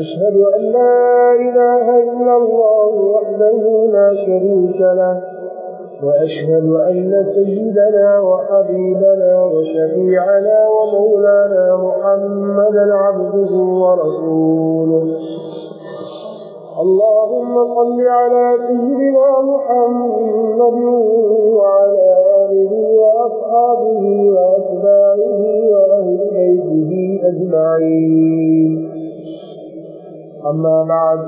أشهد أن لا إله إلا الله وحده لا شريك له وأشهد أن سيدنا وحبيبنا وشفيعنا ومولانا محمدا عبده ورسوله. اللهم صل على سيدنا محمد وعلى آله وأصحابه وأتباعه وأهل بيته أجمعين. أما بعد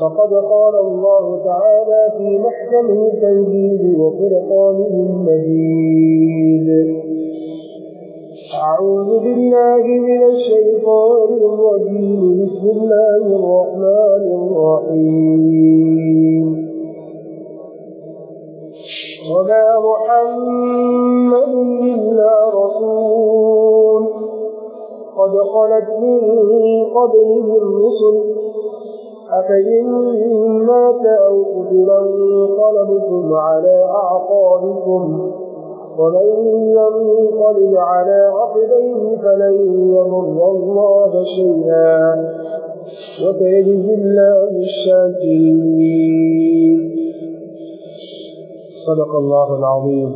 فقد قال الله تعالى في محكمه التنزيل وفرقانه المجيد أعوذ بالله من الشيطان الرجيم بسم الله الرحمن الرحيم. وما محمد إلا رسول. قد خلت من قبله الرسل أفإن مات أو قتلا انقلبتم على أعقابكم. ومن ينقلب على عقبيه فلن يضر الله شيئا. وسيجزي الله الشاكرين. صدق الله العظيم.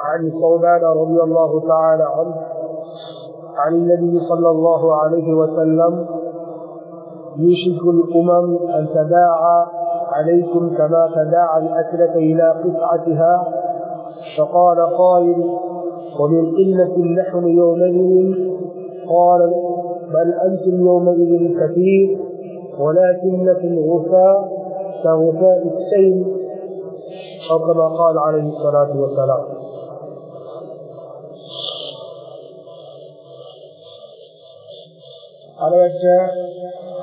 عن صوبان رضي الله تعالى عنه. عن النبي صلى الله عليه وسلم يوشك الأمم أن تداعى عليكم كما تداعى الأكلة إلى قطعتها. فقال قائل ومن قلة اللحم يومئذ؟ قال بل أنتم يومئذ كثير ولكن في الغثاء كغثاء السيل. أو كما قال عليه الصلاة والسلام. அளவற்ற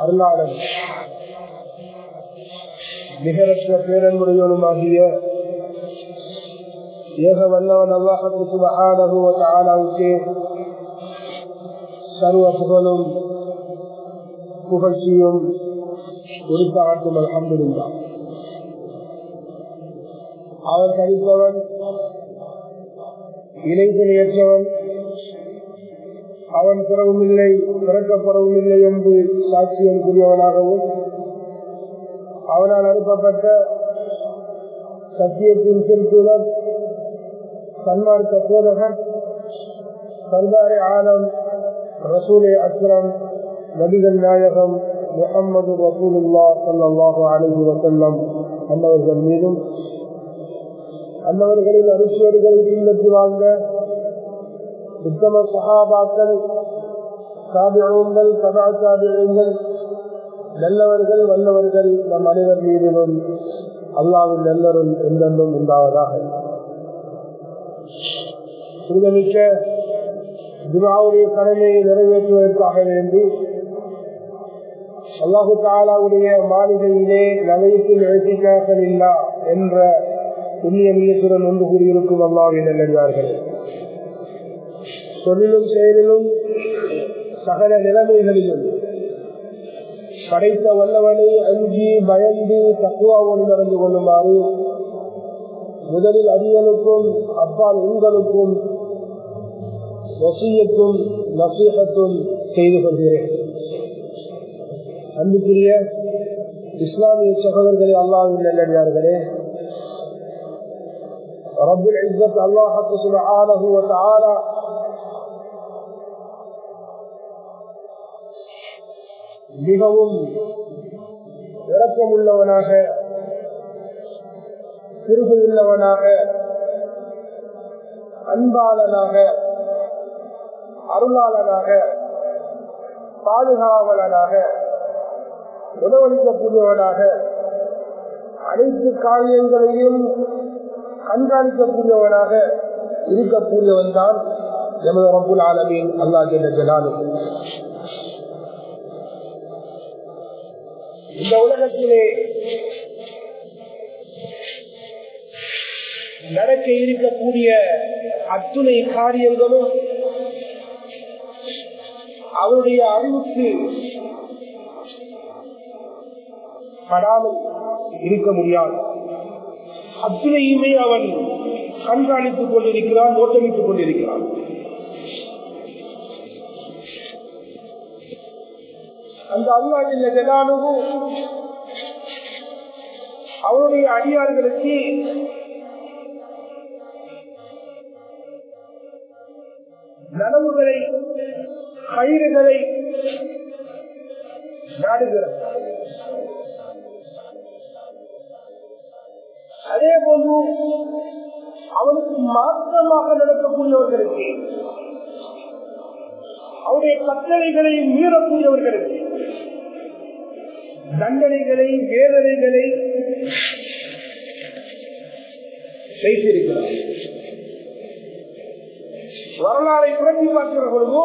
அருளாளன் நிகரற்ற பேரன்புடையவனுமாகிய ஏக வல்லவன் அல்லாஹத்துக்கு சுபஹானஹு தாலாவுக்கு சர்வ புகழும் புகழ்ச்சியும் உரித்தாட்டும் அவர் கழிப்பவன் தனிப்பவன் இணைப்பினையற்றவன் அவன் பிறவும் இல்லை பிறக்கப்படவும் இல்லை என்று சாட்சியம் கூறியவனாகவும் அவனால் அனுப்பப்பட்ட சத்தியத்தின் திருத்துடன் சன்மார்க்க போதகன் சர்தாரி ஆலம் ரசூலே அக்ரம் நபிகள் நாயகம் முகம்மது ரசூலுல்லா சல்லாஹு அலஹி வசல்லம் அன்னவர்கள் மீதும் அன்னவர்களின் அரிசியர்களை பின்பற்றி வாழ்ந்த உத்தம சகாபாக்கள் சாபியங்கள் சதா சாபியங்கள் நல்லவர்கள் வல்லவர்கள் நம் அனைவர் மீதிலும் அல்லாவின் நல்லரும் எந்தென்றும் உண்டாவதாக புனிதமிக்க துராவுடைய கடமையை நிறைவேற்றுவதற்காக வேண்டி அல்லாஹு தாலாவுடைய மாளிகையிலே நகையத்தில் எழுதிக்காக இல்லா என்ற புண்ணிய மீயத்துடன் ஒன்று கூடியிருக்கும் அல்லாவின் நல்லார்கள் சொல்லிலும் செயலிலும் சகல நிலைமைகளிலும் படைத்த வல்லவனை அஞ்சி பயந்து தக்குவாவோடு நடந்து கொள்ளுமாறு முதலில் அரியலுக்கும் அப்பால் உங்களுக்கும் வசியத்தும் நசீகத்தும் செய்து கொள்கிறேன். அன்புக்குரிய இஸ்லாமிய சகோதரர்களே அல்லாவின் நல்லடியார்களே ரபுல் இஸ்ஸத் அல்லாஹு சுப்ஹானஹு வ தஆலா மிகவும் இறக்கமுள்ளவனாக திருகு உள்ளவனாக அன்பாளனாக அருளாளனாக பாதுகாவலனாக உணவளிக்கக்கூடியவனாக அனைத்து காரியங்களையும் கண்காணிக்கக்கூடியவனாக இருக்கக்கூடியவன் தான் எமது ரபுல் ஆலமீன். அல்லா ஜெல்லாலும் உலகத்திலே நடக்க இருக்கக்கூடிய அத்துணை காரியங்களும் அவருடைய அறிவுக்கு படாமல் இருக்க முடியாது. அத்துணையுமே அவன் கண்காணித்துக் கொண்டிருக்கிறான் ஓட்டமிட்டுக் கொண்டிருக்கிறான். அந்த அல்லாஹில் ஜலானுவும் அவருடைய அடியார்களுக்கு நனவுகளை கயிறுகளை நாடுகிறார் அதே போன்று அவனுக்கு மாற்றமாக நடக்கக்கூடியவர்களுக்கு அவருடைய கட்டளைகளை மீறக்கூடியவர்களுக்கு தண்டனைகளை வேதனைகளை வைத்திருக்கிறார் வரலாறை புரட்டி பார்க்கிற பொழுதோ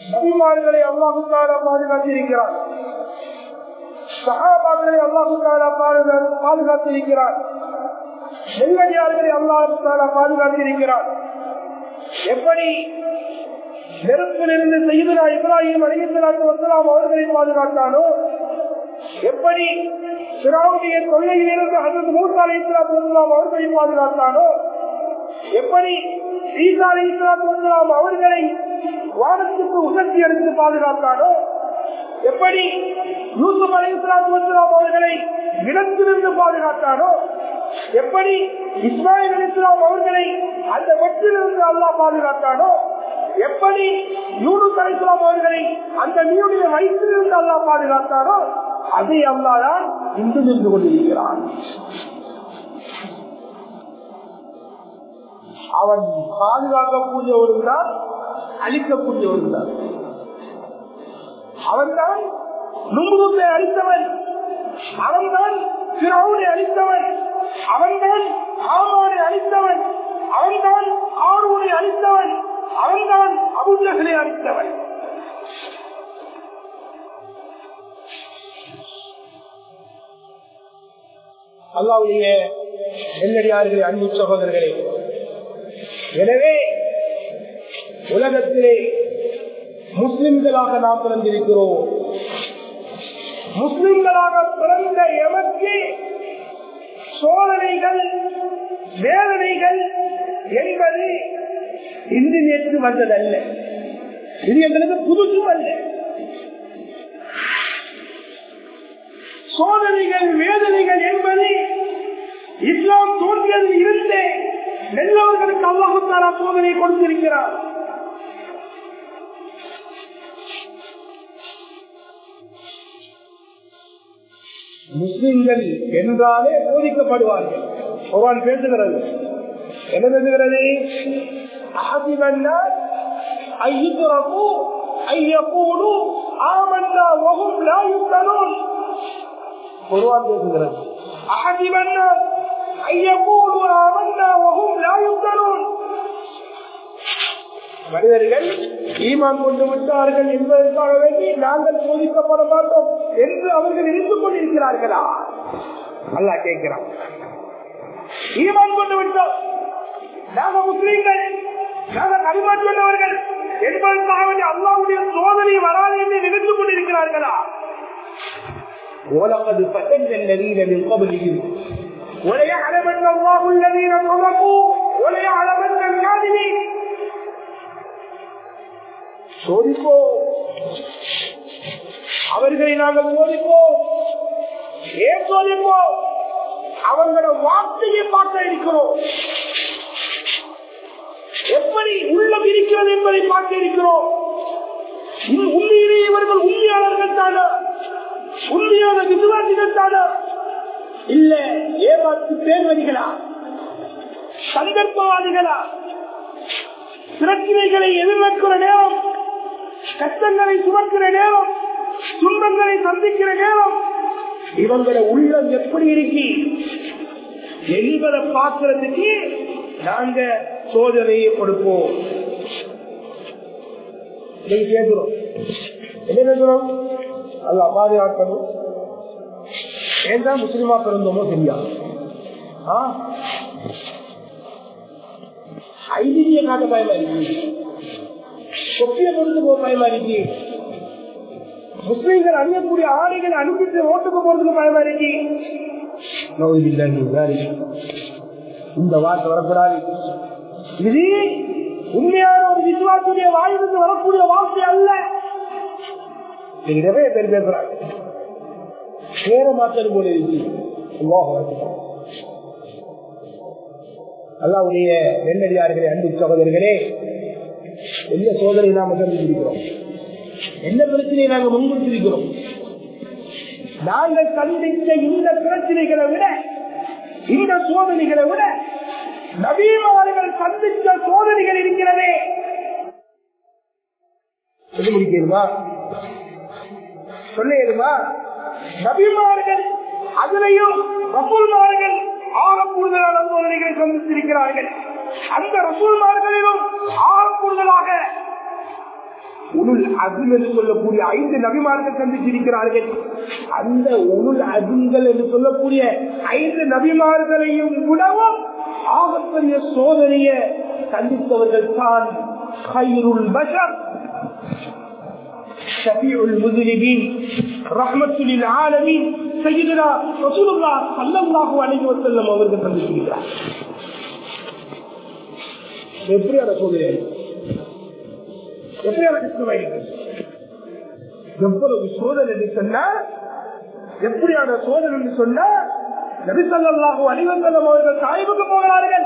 நபிமார்களை அல்லாஹுக்காக பாதுகாத்திருக்கிறார். சகாபாக்களை அல்லாஹுக்காக பாதுகாத்திருக்கிறார். நெல்லடியார்களை அல்லாஹுக்காக பாதுகாத்திருக்கிறார். எப்படி நெருப்பிலிருந்து செய்தனா இப்ராஹிம் அலிசலாத்து வசலாம் அவர்களை பாதுகாத்தானோ எப்படி சிறாவுடைய தொல்லையிலிருந்து அதற்கு மூசா அலி அவர்களை பாதுகாத்தானோ? எப்படி ஈசா அலி அவர்களை வானத்துக்கு உசத்தி எடுத்து பாதுகாத்தானோ? எப்படி யூசுப் அலி அவர்களை இடத்திலிருந்து பாதுகாத்தானோ? எப்படி இஸ்மாயில் அலிஸ்லாம் அவர்களை அந்த வெற்றிலிருந்து அல்லா பாதுகாத்தானோ? எப்படி யூனு அலிஸ்லாம் அவர்களை அந்த நீருடைய வயிற்றிலிருந்து அல்லா பாதுகாத்தானோ? அதை அல்லாதான் இன்று நின்று கொண்டிருக்கிறான். அவன் பாதுகாக்கக்கூடிய தான் அழிக்கக்கூடியவரும் தான் அவன்தான் நுங்குருத்தை அழித்தவன். அவன்தான் சிறவுனை அழித்தவன். அவன்தான் ஆமானை அழித்தவன். அவன்தான் ஆர்வனை அழித்தவன். அவன்தான் அபுஜகனை அழித்தவன். அல்லாவுடைய நெல்லடியார்களே அன்பு சகோதரர்களே. எனவே உலகத்திலே முஸ்லிம்களாக நாம் பிறந்திருக்கிறோம். முஸ்லிம்களாக பிறந்த எமக்கு சோதனைகள் வேதனைகள் என்பது இந்து நேற்று வந்ததல்ல. இது எங்களுக்கு புதுசும் அல்ல. சோதனைகள் வேதனைகள் என்பது இஸ்லாம் தோன்றியது இருந்தே நல்லவர்களுக்கு அல்லாஹுத்தாரா சோதனை கொடுத்திருக்கிறார். முஸ்லிம்கள் என்றாலே போதிக்கப்படுவார்கள். குரான் பேசுகிறது. என்ன பேசுகிறது? ஐயப்பூடு ஆமன்னா வகும் லாயுத்தனும் பொதுவாக பேசுகிறது அகதிவன்னால் மனிதர்கள் ஈமான் கொண்டு விட்டார்கள் என்பதற்காக வேண்டி நாங்கள் சோதிக்கப்பட மாட்டோம் என்று அவர்கள் இருந்து கொண்டிருக்கிறார்களா? அல்ல கேட்கிறான். ஈமான் கொண்டு விட்டோம். நாங்க முஸ்லீம்கள். நாங்கள் அறிவாற்றுள்ளவர்கள் என்பதற்காக வேண்டி அல்லாவுடைய சோதனை வராது என்று நினைத்துக் கொண்டிருக்கிறார்களா? ولقد فتن الذين من قبلهم وليعلمن الله الذين صدقوا وليعلمن الكاذبين சோதிப்போ அவர்களை நாங்கள் சோதிப்போம் ஏன் சோதிப்போம் அவர்களோட வார்த்தையை பார்க்க இருக்கிறோம் எப்படி உள்ளம் இருக்கிறது என்பதை பார்க்க இருக்கிறோம் உண்மையிலே இவர்கள் உண்மையாளர்கள் தானா உண்மையான விசுவாசிகள் தானா இல்ல ஏமாத்து பேர்வதிகளா சந்தர்ப்பவாதிகளா? பிரச்சனைகளை எதிர்நோக்கிற நேரம் கஷ்டங்களை சுமக்கிற நேரம் துன்பங்களை சந்திக்கிற நேரம் இவங்கள உள்ளம் எப்படி இருக்கு என்பதை பார்க்கறதுக்கு நாங்க சோதனையை கொடுப்போம். என்ன சொல்றோம் அல்ல பாதுகாக்கணும் ஏன் தான் முஸ்லிமா பிறந்தோமோ சரியா ஐதீகிய காட்ட பயமா இருக்கு. கொப்பிய பொறுத்து போக பயமா இருக்கு. முஸ்லீம்கள் அணியக்கூடிய ஆடைகள் அனுப்பிட்டு ஓட்டுக்கு போறதுக்கு பயமா இருக்கு. இந்த வார்த்தை வரக்கூடாது. இது உண்மையான ஒரு விசுவாசுடைய வாயிலிருந்து வரக்கூடிய வார்த்தை அல்ல. நிறைய பேர் பேசுறாங்க. பேர மாத்தது போல இருக்கு. அல்லாவுடைய நெல்லடியார்களே அன்பு சகோதரர்களே எந்த சோதனை நாம சந்திச்சிருக்கிறோம் எந்த பிரச்சனையை நாங்கள் முன்னிறுத்திருக்கிறோம் நாங்கள் சந்தித்த இந்த பிரச்சனைகளை விட இந்த சோதனைகளை விட நவீனவாதிகள் சந்தித்த சோதனைகள் இருக்கிறதே. சொல்ல முடியுமா சொல்லுமா நபிமார்கள் அதிலையும் ரசூல்மார்கள் ஆக கூடுதலான சோதனைகளை சந்தித்திருக்கிறார்கள். அந்த ரசூல்மார்களிலும் ஆக கூடுதலாக உருள் அசுல் என்று சொல்லக்கூடிய ஐந்து நபிமார்கள் சந்திச்சிருக்கிறார்கள் அந்த உருள் அசுல்கள் என்று சொல்லக்கூடிய ஐந்து நபிமார்களையும் விடவும் ஆகப்பெரிய சோதனையை சந்தித்தவர்கள் தான் கைருள் பஷர். شفيع المذنبين رحمة للعالمين سيدنا رسول الله صلى الله عليه وسلم அவர்கள் சந்தித்திருக்கிறார் எப்படியான சோதனை எப்படியான கஷ்டமாயிருக்கு எவ்வளவு சோதனை என்று சொன்னா எப்படியான சோதனை என்று சொன்னா நபிசல்லாஹு அலிவசல்லம் அவர்கள் சாயிபுக்கு போகிறார்கள்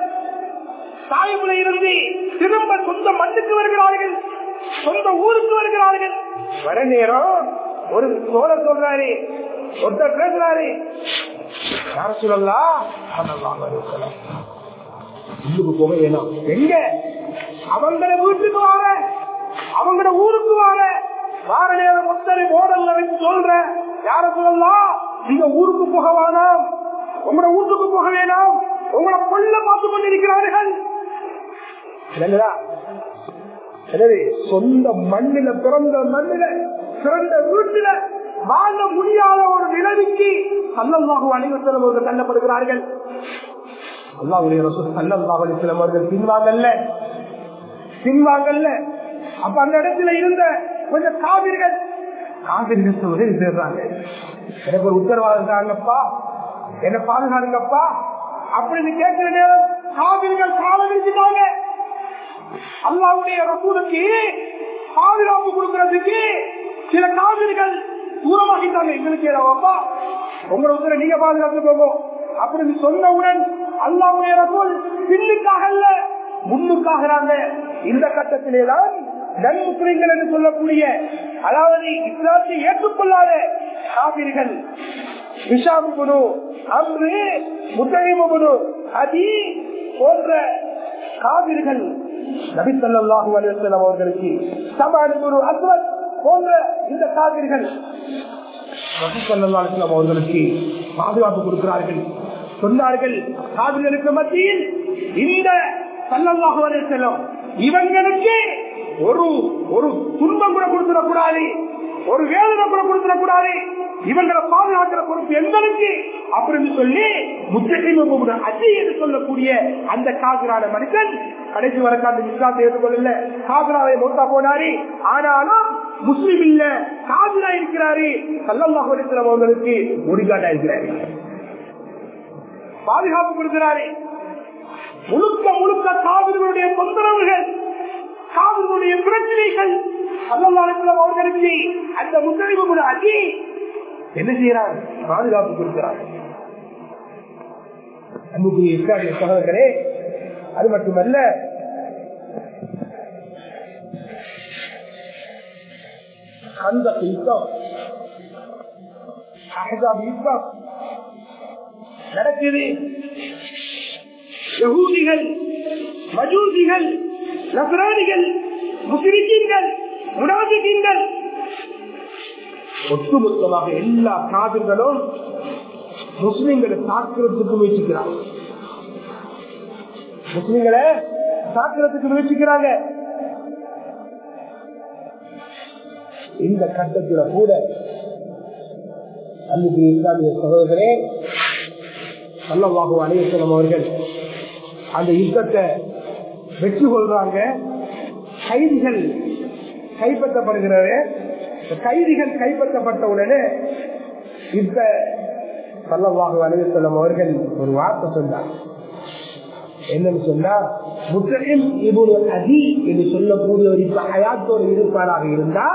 சாயிபுல இருந்து திரும்ப சொந்த மண்ணுக்கு வருகிறார்கள் சொந்த ஊருக்கு வருகிறார்கள் வர நேரம் ஒரு சோழர் சொல்றாரு ஒருத்தர் பேசுறாரு. யார சொல்லலாம் இன்னுக்கு போக வேணாம். எங்க? அவங்கள வீட்டுக்கு வார. அவங்கள ஊருக்கு வார. வார நேரம் ஒத்தரை மோடல்ல வச்சு சொல்ற. யார சொல்லலாம் நீங்க ஊருக்கு போக வேணாம். உங்களோட வீட்டுக்கு போக வேணாம். உங்களை கொள்ள பார்த்து கொண்டிருக்கிறார்கள். எனவே சொந்த மண்ணில பிறந்த மண்ணில பிறந்த வீட்டில வாழ முடியாத ஒரு நிலைமைக்கு சல்லல்லாஹு அணிவத்தலம் அவர்கள் தள்ளப்படுகிறார்கள். அல்லாவுடைய சல்லல்லாஹு அலிஸ்லாம் அவர்கள் பின்வாங்கல்ல? பின்வாங்கல்ல? அப்ப அந்த இடத்துல இருந்த கொஞ்சம் காவிர்கள் காவிர்கள் உதவி செய்யறாங்க எனக்கு ஒரு உத்தரவாதம் தாங்கப்பா என்ன பாதுகாருங்கப்பா அப்படின்னு கேட்கிற நேரம் காவிர்கள் காலம் இருந்துட்டாங்க அல்லாவுடைய ரசூலுக்கு பாதுகாப்பு கொடுக்கறதுக்கு சில காவிரிகள் தூரமாகிட்டாங்க. எங்களுக்கு ஏதாவப்பா உங்களை உத்தர நீங்க பாதுகாத்து போகும் அப்படின்னு சொன்னவுடன் அல்லாவுடைய ரசூல் பின்னுக்காக அல்ல முன்னுக்காகிறாங்க இந்த கட்டத்திலேதான் நன்முஸ்லிம்கள் என்று சொல்லக்கூடிய அதாவது இஸ்லாத்தை ஏற்றுக்கொள்ளாத காவிரிகள். விஷாம் குரு அன்று முத்தகிமு குரு அதி போன்ற காவிர்கள் நபிசல்லாஹு அலுவலம் அவர்களுக்கு சமான் குரு அஸ்வத் போன்ற இந்த காவிர்கள் நபிசல்லாஸ்லாம் அவர்களுக்கு பாதுகாப்பு கொடுக்கிறார்கள். சொன்னார்கள் காவிர்களுக்கு மத்தியில் இந்த சல்லல்லாஹு அலுவலம் இவங்களுக்கு ஒரு ஒரு துன்பம் கூட கொடுத்துடக்கூடாது ஒரு வேதனை கூட கொடுத்துடக்கூடாது. இவங்களை பாதுகாக்கிற பொறுப்பு எங்களுக்கு. அப்படின்னு சொல்லி முத்தகைமை அஜி என்று சொல்லக்கூடிய அந்த காவிரான மனிதன் கடைசி வரைக்கும் அந்த இஸ்லாத்தை ஏற்றுக்கொள்ள காபிராவை மூத்தா போனாரு. ஆனாலும் முஸ்லீம் இல்ல காபிரா இருக்கிறாரு. சல்லல்லாஹு அலிஸ்லாம் அவர்களுக்கு முடிகாட்டா இருக்கிறாரு பாதுகாப்பு கொடுக்கிறாரு. முழுக்க முழுக்க காவிரிகளுடைய தொந்தரவுகள் காவிரிகளுடைய பிரச்சனைகள். சல்லல்லாஹு அவர்களுக்கு அந்த முத்தகைமை அஜி என்ன செய்யறாரு? பாதுகாப்பு கொடுக்கிறார். அன்புக்குரிய இஸ்லாமிய சகோதரர்களே அது மட்டுமல்ல அந்த யுத்தம் அஹ்ஸாப் யுத்தம் நடக்குது. யகூதிகள் மஜூசிகள் நசரானிகள் முஸ்லிம்கள் முனாபிகள் ஒட்டுமொத்தமாக எல்லா காதுகளும் முஸ்லிம்களை தாக்குறதுக்கு முயற்சிக்கிறாங்க. முஸ்லிம்களை தாக்குறதுக்கு முயற்சிக்கிறாங்க. இந்த கட்டத்துல கூட அன்னைக்கு இஸ்லாமிய சகோதரே சல்லவாகு அலையசலம் அவர்கள் அந்த யுத்தத்தை வெற்றி கொள்றாங்க. கைதிகள் கைப்பற்றப்படுகிறது கைதிகள் கைப்பற்றப்பட்ட உடனே இப்ப சல்லவாகு அலையசலம் அவர்கள் ஒரு வார்த்தை சொன்னார். என்னன்னு சொன்னா முஸ்லிம் இவரு அதி என்று சொல்லக்கூடியவர் இப்ப ஹயாத்தோடு இருப்பாராக இருந்தா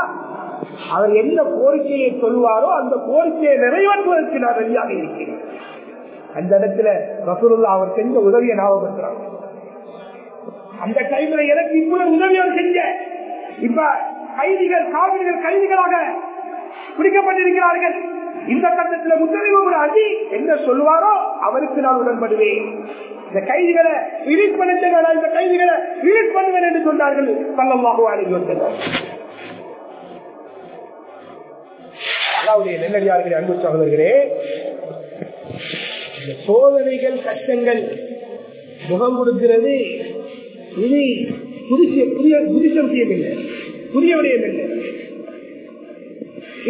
அவர் என்ன கோரிக்கையை சொல்வாரோ அந்த கோரிக்கையை நிறைவேற்றுவதற்கு நான் ரெடியாக இருக்கிறேன். அந்த இடத்துல ரசூலுல்லா அவர் செஞ்ச உதவியை ஞாபகப்படுத்துறாங்க. அந்த டைம்ல எனக்கு இவ்வளவு உதவி அவர் செஞ்ச. இப்ப கைதிகள் காவிரிகள் கைதிகளாக பிடிக்கப்பட்டிருக்கிறார்கள். இந்த கட்டத்தில் முத்தறிவு அதி என்ன சொல்வாரோ அவருக்கு நான் உடன்படுவேன். இந்த கைதிகளை ரிலீஸ் பண்ண இந்த கைதிகளை ரிலீஸ் பண்ணுவேன் என்று சொன்னார்கள். பல்லமாக அணுகி அல்லாவுடைய நெல்லடியார்களே அன்பு சகோதரர்களே இந்த சோதனைகள் கஷ்டங்கள் முகம் கொடுக்கிறது. இது புதிய புதிய புதிசம் செய்யவில்லை. புதிய விடயம் இல்லை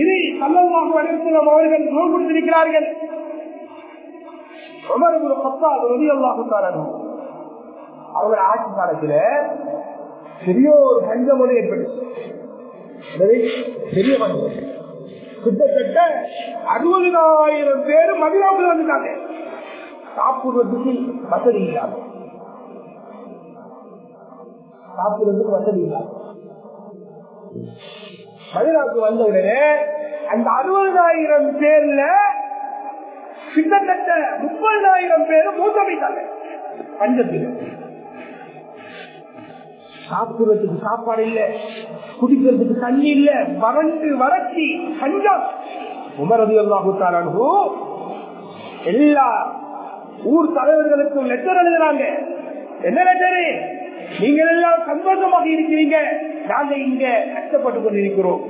இதை சம்பவமாக அவர்கள் முகம் கொடுத்திருக்கிறார்கள். அவங்க ஆட்சி காலத்துல பெரிய ஒரு பஞ்சம் ஏற்பட்டுச்சு. பெரிய பஞ்சம் கிட்டத்தட்ட அறுபதாயிரம் பேர் மதினாவுக்கு வந்துட்டாங்க. சாப்பிடுறதுக்கு வசதி இல்லாம. சாப்பிடுறதுக்கு வசதி இல்லாம. மதினாவுக்கு வந்த உடனே அந்த அறுபதாயிரம் பேர்ல கிட்டத்தட்ட முப்பதாயிரம் பேர் மூத்தமைத்தாங்க. பஞ்சத்தில். சாப்பிடுறதுக்கு சாப்பாடு இல்ல குடிக்கிறதுக்கு தண்ணி இல்ல வறண்டு வறட்சி பஞ்சம். உமரது எல்லாம் எல்லா ஊர் தலைவர்களுக்கும் லெட்டர் எழுதுறாங்க. என்ன லெட்டரு நீங்கள் எல்லாம் சந்தோஷமாக இருக்கிறீங்க. நாங்க இங்க கஷ்டப்பட்டு கொண்டிருக்கிறோம்.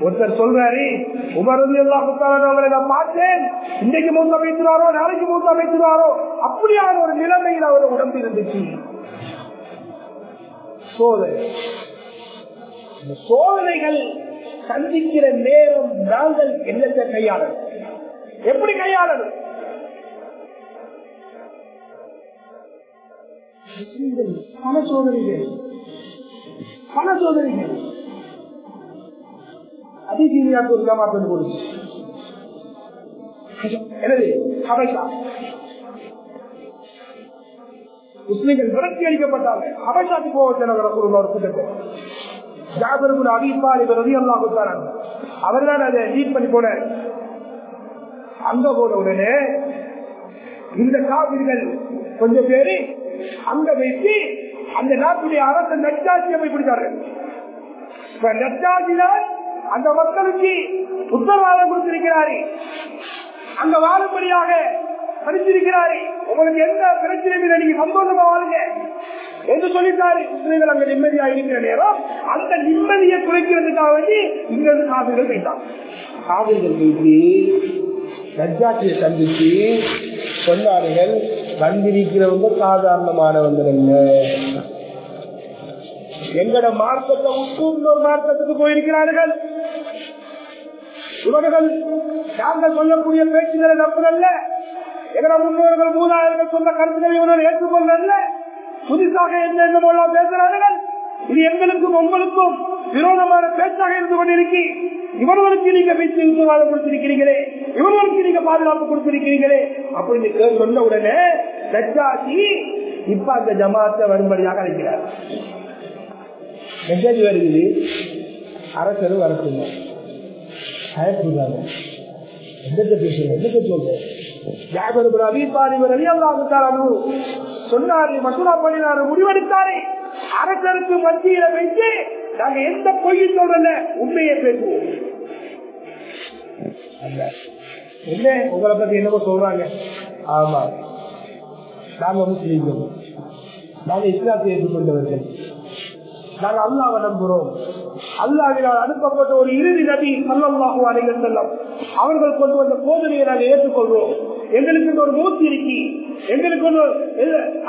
ஒருத்தர் சொல்றாரு உமரது எல்லாம் அவங்களை நான் பார்த்தேன். இன்னைக்கு மூத்த அமைச்சிருவாரோ நாளைக்கு மூத்த அமைச்சிருவாரோ அப்படியான ஒரு நிலைமையில் அவர் உடம்பு இருந்துச்சு சோதனை சோதனைகள் சந்திக்கிற நேரம் நாங்கள் என்னத்தை கையாளர் எப்படி கையாளர் பல சோதனைகள். பல சோதனைகள். அதிசீனியாக்கு ஒரு ஜமாத்து கொடுச்சு எனவே ஹபைசா முஸ்லிம்கள் விரட்டி அளிக்கப்பட்டாங்க ஹபைசாக்கு போக ஒரு கூட்டத்தை ஜாபருக்கு அபிபாலி ரவி அல்லா கொடுத்தாராங்க அவர் தான் அதை லீட் பண்ணி போன அங்க போன உடனே இந்த காவிரிகள் கொஞ்சம் பேரு அங்க வைத்து அந்த நாட்டுடைய அரச நச்சாட்சியை போய் பிடிச்சார்கள் அந்த மக்களுக்கு உத்தரவாதம் கொடுத்திருக்கிறாரே. அங்க வாழும்படியாக படிச்சிருக்கிறாரே உங்களுக்கு எந்த பிரச்சனையும் நீங்க சந்தோஷமா வாழுங்க. என்று சொல்லிட்டாரு. முஸ்லீம்கள் அங்க நிம்மதியா இருக்கிற நேரம் அந்த நிம்மதியை குறைக்கிறதுக்காக வேண்டி இங்க இருந்து காவிரிகள் போயிட்டாங்க காவிரிகள் போயிட்டு நஜாட்சியை சந்திச்சு சொன்னார்கள் வந்திருக்கிறவங்க சாதாரணமானவங்க அல்ல எங்கட மார்க்கத்தை விட்டு இன்னொரு மார்க்கத்துக்கு போயிருக்கிறார்கள். இவர்கள் நாங்கள் சொல்லக்கூடிய பேச்சுகளை நம்புதல்ல எங்களை முன்னோர்கள் மூதாயிரங்கள் சொன்ன கருத்துக்களை இவர்கள் ஏற்றுக்கொள்ளல புதுசாக என்ன பேசுகிறார்கள் இது எங்களுக்கும் உங்களுக்கும் விரோதமான பேச்சாக இருந்து கொண்டிருக்கி. இவர்களுக்கு நீங்க பேச்சு உத்தரவாதம் கொடுத்திருக்கிறீங்களே இவர்களுக்கு நீங்க பாதுகாப்பு கொடுத்திருக்கிறீங்களே அப்படின்னு கே- சொன்ன உடனே தச்சாசி இப்ப அந்த ஜமாத்தை வரும்படியாக அழைக்கிறார். மெசேஜ் வருகிறது அரசர் வரட்டுங்க பயப்படுறாங்க என்னத்தை பேசுறேன் என்னத்தை சொல்றேன் ஜாபர் அபிபாரிவர் சொன்னாரு மசூரா பண்ணினாரு முடிவெடுத்தாரே அரசருக்கு மத்தியில வைத்து நாங்க எந்த பொய்யும் சொல்றல உண்மையை பேசுவோம் என்ன உங்களை பத்தி என்னவோ சொல்றாங்க ஆமா நாங்க முஸ்லீம்கள் நாங்க இஸ்லாத்தை ஏற்றுக்கொண்டவர்கள் நாங்கள் அல்லாவை நம்புகிறோம் அல்லாவினால் அனுப்பப்பட்ட ஒரு இறுதி நபி சல்லல்லாஹு அலைஹி வஸல்லம். அவர்கள் கொண்டு வந்த போதனையை நாங்கள் ஏற்றுக்கொள்வோம். எங்களுக்கு ஒரு மூச்சு இருக்கி. எங்களுக்கு ஒரு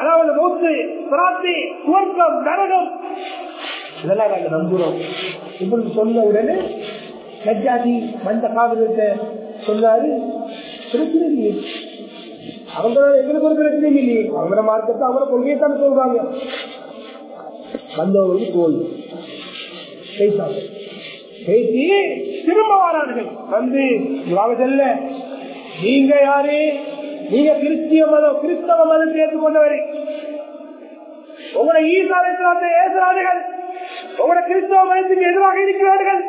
அதாவது மூச்சு பிரார்த்தி துவக்கம் நரகம். இதெல்லாம் நாங்கள் நம்புகிறோம் இப்படி சொன்ன உடனே சஜாதி மந்த காவிரத்தை சொன்னாரு பிரச்சனை அவங்க எங்களுக்கு ஒரு பிரச்சனை இல்லையே. அவங்க மார்க்கத்தை அவங்க கொள்கையை தான் சொல்றாங்க. வந்தவங்களுக்கு கோயில். பேசாங்க பேசி திரும்ப வரார்கள். வந்து செல்ல. நீங்க யாரு? நீங்க கிறிஸ்திய மதம் கிறிஸ்தவ மதத்தை ஏற்றுக்கொண்டவரை. உங்களை ஈசாலத்தை ஏசுறார்கள் உங்களை கிறிஸ்தவ மதத்துக்கு எதிராக இருக்கிறார்கள்.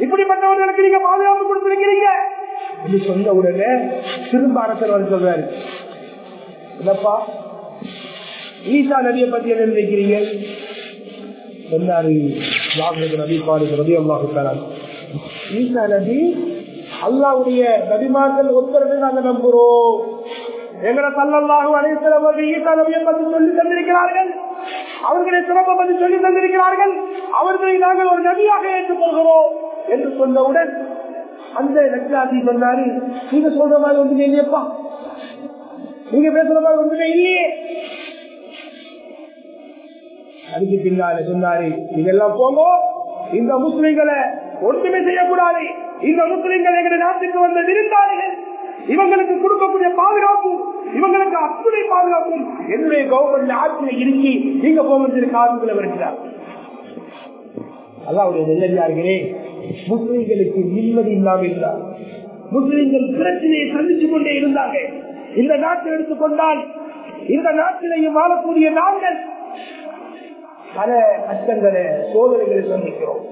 இப்படிப்பட்டவர்களுக்கு நீங்க பாதுகாப்பு கொடுத்திருக்கிறீங்க. என்று சொன்ன உடனே திரும்ப அரசர் வந்து சொல்றாரு. என்னப்பா ஈசா நதியை பத்தி என்ன நினைக்கிறீங்க? சொன்னாரு. நபி பாருங்க நபி அல்லாஹு ஈசா நபி அல்லாவுடைய நபிமார்கள் நம்புறோம் எங்களை சல்லல்லாஹு அனைத்து ஈசா நபியை பற்றி சொல்லி தந்திருக்கிறார்கள். அவர்களை சிறப்பை பற்றி சொல்லி தந்திருக்கிறார்கள். அவர்களை நாங்கள் ஒரு நபியாக ஏற்றுக்கொள்கிறோம் என்று சொன்னவுடன் அந்த லட்சாதி சொன்னாரு நீங்க சொல்ற மாதிரி ஒன்றுமே இல்லையப்பா. நீங்க பேசுற மாதிரி ஒன்றுமே இல்லையே. அதுக்கு பின்னால சொன்னாரு இதெல்லாம் போங்க இந்த முஸ்லிம்களை ஒன்றுமே செய்யக்கூடாது. இந்த முஸ்லிம்கள் எங்களுடைய நாட்டுக்கு வந்த விருந்தாளிகள். இவங்களுக்கு கொடுக்கக்கூடிய பாதுகாப்பு இவங்களுக்கு அத்துணை பாதுகாப்பும் என்னுடைய கவர்மெண்ட் ஆட்சியை இருக்கி நீங்க போவது காரணத்துல வருகிறார் அல்லாவுடைய நெல்லடியார்களே முஸ்லிம்களுக்கு நிம்மதி இல்லாமல் இருந்தார். முஸ்லிம்கள் பிரச்சனையை சந்திச்சு கொண்டே இருந்தாங்க இந்த நாட்டில் எடுத்துக்கொண்டால் இந்த நாட்டிலேயும் வாழக்கூடிய நாங்கள் பல கஷ்டங்களை சோதனைகளை சந்திக்கிறோம்.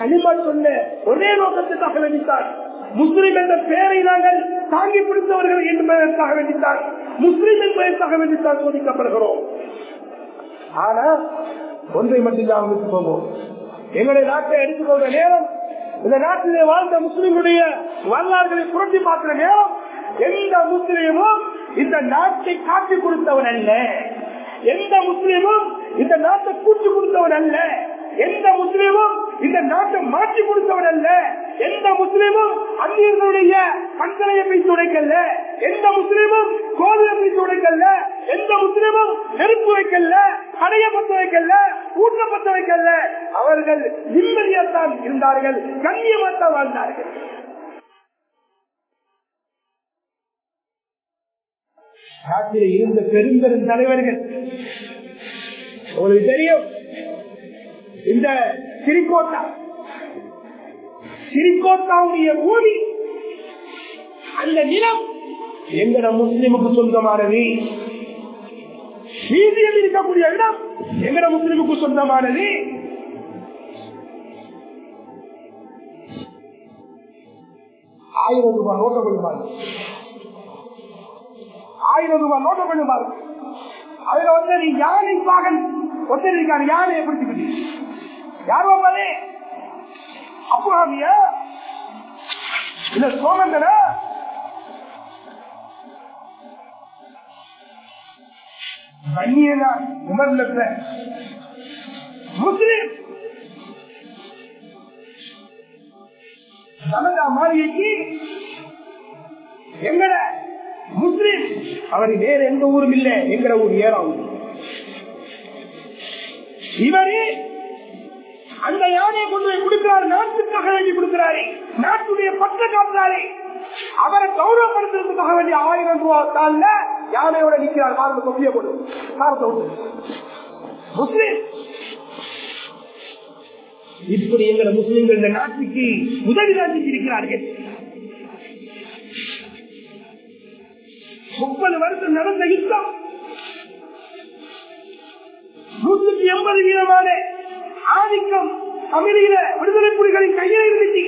கனிமா சொன்ன ஒரே நோக்கத்துக்காக வேண்டித்தான். முஸ்லிம் என்ற பெயரை நாங்கள் தாங்கி பிடித்தவர்கள் என்பதற்காக வேண்டித்தான். முஸ்லிம் என்பதற்காக வேண்டித்தான் சோதிக்கப்படுகிறோம். ஆனா ஒன்றை மட்டும்தான் ஞாபகத்துக்கு போவோம். எங்களுடைய நாட்டை எடுத்துக்கொண்ட நேரம் இந்த நாட்டிலே வாழ்ந்த முஸ்லிம்களுடைய வரலாறுகளை புரட்டி பார்க்கிற நேரம் எந்த முஸ்லீமும் இந்த நாட்டை காட்டி கொடுத்தவன் அல்ல. எந்த முஸ்லீமும் இந்த நாட்டை கூட்டி கொடுத்தவன் அல்ல. எந்த முஸ்லீமும் இந்த நாட்டை மாற்றி கொடுத்தவன் அல்ல. எந்த முஸ்லீமும் அந்நியர்களுடைய கண்களையை போய் துடைக்கல்ல எந்த முஸ்லீமும் கோவிலை போய் துடைக்கல்ல எந்த முஸ்லீமும் நெருப்பு வைக்கல கடைய பத்த வைக்கல ஊட்ட பத்த வைக்கல அவர்கள் நிம்மதியாத்தான் இருந்தார்கள் கண்ணியமாத்தான் வாழ்ந்தார்கள். நாட்டில் இருந்த பெரும்பெரும் தலைவர்கள். உங்களுக்கு தெரியும் இந்த சிறிகோட்டா சிறிகோட்டாவுடைய ஊதி அந்த நிலம் எங்கட முஸ்லிமுக்கு சொந்தமானது? மீதியில் இருக்கக்கூடிய இடம் எங்கட முஸ்லிமுக்கு சொந்தமானது? ஆயிரம் ரூபாய் ஓட்ட கொஞ்சம் ஆயிரம் ரூபாய் நோட்ட பண்ணி பாருங்க அதுல வந்து நீ யானை பாகன் ஒருத்தர் இருக்காரு யானையை பிடிச்சுக்கிட்டு யாரோ பாரு அப்புறாமியா இல்ல சோழந்தனா கண்ணியனா உமர்ல முஸ்லிம். சமதா மாளிகைக்கு எங்கட முஸ்லிம். அவர் வேற எந்த ஊரும் இல்லை என்கிற ஊர் ஏறாவும் இவரு அந்த யானையை கொண்டு போய் கொடுக்கிறார் நாட்டுக்காக வேண்டி கொடுக்கிறாரு நாட்டுடைய பற்ற காட்டுறாரு அவரை கௌரவப்படுத்துறதுக்காக வேண்டிய ஆயிரம் ரூபாய் யானையோட நிற்கிறார் பாருங்க தொப்பிய கொடு காரத்தை முஸ்லிம். இப்படி எங்களை முஸ்லிம்கள் இந்த நாட்டுக்கு உதவிதான் இருக்கிறார்கள் முப்பது வருஷம் நடந்த யுத்தம். நூத்தி எண்பது வீதமான ஆதிக்கம் தமிழீழ விடுதலை புலிகளின் கையில் இருந்துச்சு.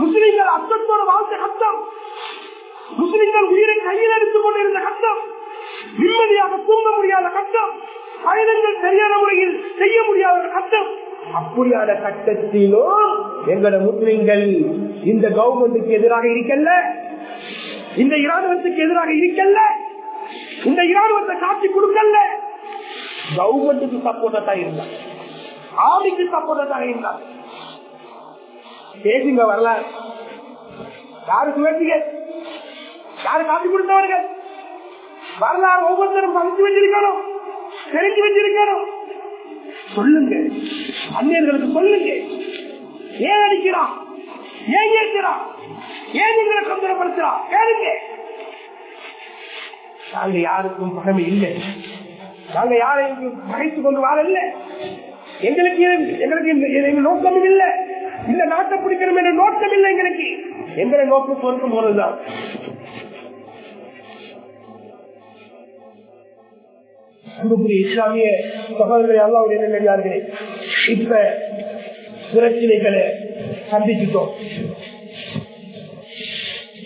முஸ்லிம்கள் அச்சத்தோடு வாழ்ந்த கட்டம் முஸ்லிம்கள் உயிரை கையில் எடுத்துக் கொண்டிருந்த கட்டம் நிம்மதியாக தூங்க முடியாத கட்டம் பயணங்கள் சரியான முறையில் செய்ய முடியாத கட்டம் அப்படியான கட்டத்திலும் எங்களோட முஸ்லிம்கள் இந்த கவர்மெண்ட்டுக்கு எதிராக இருக்கல்ல. இந்த இராணுவத்துக்கு எதிராக இருக்கல்ல. இந்த இராணுவத்தை காட்சி கொடுக்கல கவர்மெண்ட்டுக்கு சப்போர்ட்டா தான் இருந்தாங்க ஆர்மிக்கு சப்போர்ட்டா தான் இருந்தாங்க பேசுங்க வரலாறு யாரு சுழற்சிக யாரு காட்சி கொடுத்தவர்கள்? வரலாறு ஒவ்வொருத்தரும் படிச்சு வச்சிருக்கணும் தெரிஞ்சு வச்சிருக்கணும் சொல்லுங்க. அந்நியர்களுக்கு சொல்லுங்க. ஏன் அடிக்கிறான்? ஏன் ஏற்கிறான் ஏன் எங்களை தொந்தரப்படுத்துறான் கேளுங்க நாங்க யாருக்கும் பகமை இல்லை. நாங்க யாரையும் பகைத்துக் கொண்டு வரல எங்களுக்கு எங்களுக்கு எங்க நோக்கமும் இல்லை. இந்த நாட்டை பிடிக்கணும் என்ற நோக்கம் இல்லை எங்களுக்கு. எங்களை நோக்கம் பொறுக்கும் போதுதான் அன்புக்குரிய இஸ்லாமிய சகோதரர்களை என்ன நல்லடியார்களே இப்ப பிரச்சனைகளை சந்திச்சுட்டோம்.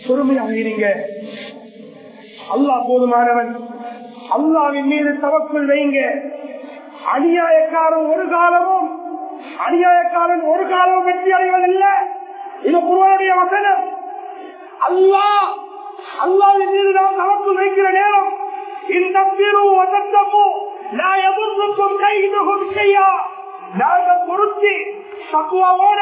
பொறுமையாக இருங்க அல்லாஹ் போதுமானவன். அல்லாவின் மீது தவக்குள் வைங்க. அநியாயக்காரன் ஒரு காலமும் அநியாயக்காரன் ஒரு காலமும் வெற்றி அடைவதில்லை. இது குருவனுடைய வசனம். அல்லாஹ் அல்லாவின் மீது நாம் தவக்குள் வைக்கிற நேரம். இந்த பிரு வசத்தமோ நான் எதிர்க்கும் கைதுகும் செய்யா நாங்கள் பொருத்தி தக்குவாவோட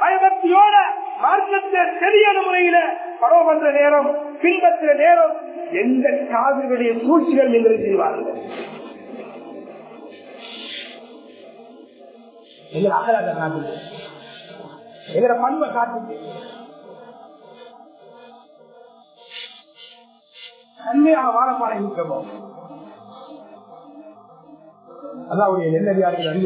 பயபக்தியோட மார்க்கத்தை சரியான முறையில பரவ பண்ற நேரம் பின்பற்ற நேரம் எந்த காவிரிகளுடைய சூழ்ச்சிகள் எங்களை செய்வார்கள்? எங்களை அகலாக காட்டுங்க எங்களை பண்பை காட்டுங்க தன்மையாக வாழ பழகிக்கணும் அல்லாவுடைய நெல்லடியார்கள்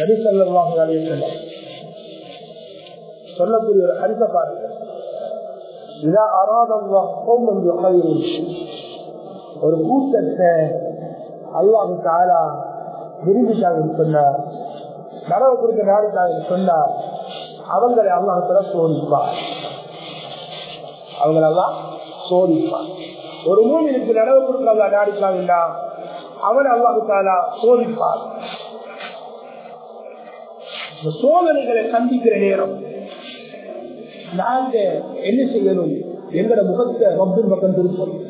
அறிவித்தவர்களே நபிசல்லாஹு அலைஹி வஸல்லம் சொல்லக்கூடிய ஒரு ஹரிச பாருங்கள் இதா அராத ஒரு கூட்டத்தை அல்லாஹு தாலா விரும்பிட்டாங்கன்னு சொன்னார். நரவு கொடுக்க நாடிட்டாங்கன்னு சொன்னார். அவங்களை அல்லாஹத்துல சோதிப்பார். அவங்களெல்லாம் சோதிப்பார். ஒரு மூமினுக்கு நடவு கொடுக்க அல்லா நாடிட்டாங்கன்னா அவன் அல்லாஹு தாலா சோதிப்பார். இந்த சோதனைகளை சந்திக்கிற நேரம். நாங்க என்ன செய்யணும்? எங்கட முகத்தை ரப்பின் பக்கம் திருப்பணும்.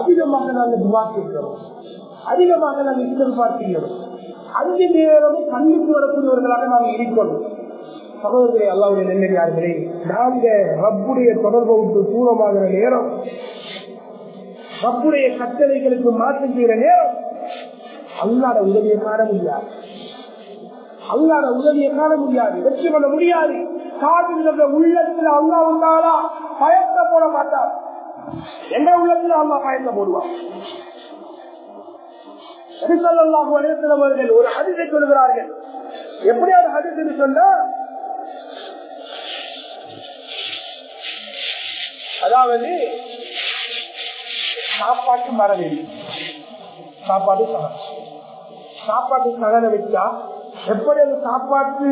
அதிகமாக நாங்க துவா அதிகமாக நாங்க எதிர்பார்க்கிறோம் அஞ்சு நேரமும் கண்ணுக்கு வரக்கூடியவர்களாக நாங்கள் இருக்கணும். சகோதரர்களே அல்லாவுடைய நெல்லடியார்களே நாங்க ரப்புடைய தொடர்பு விட்டு தூரமாகிற நேரம் ரப்புடைய கட்டளைகளுக்கு மாற்றம் செய்கிற நேரம் அல்லாட உதவியை காரணம் முடியாது. அல்லாத உதவியை காண முடியாது. வெற்றி பண்ண முடியாது. காதுகிற உள்ளத்துல அல்லாவுக்காலா பயத்தை போட மாட்டார் எங்க உள்ளத்துல அல்லா பயத்தை போடுவார் ஒரு ஹதிசை சொல்கிறார்கள். எப்படி ஒரு ஹதிசு சொன்னா அதாவது சாப்பாட்டு மரவேலி சாப்பாடு சாப்பாட்டு சகன வச்சா எப்படி அந்த சாப்பாட்டு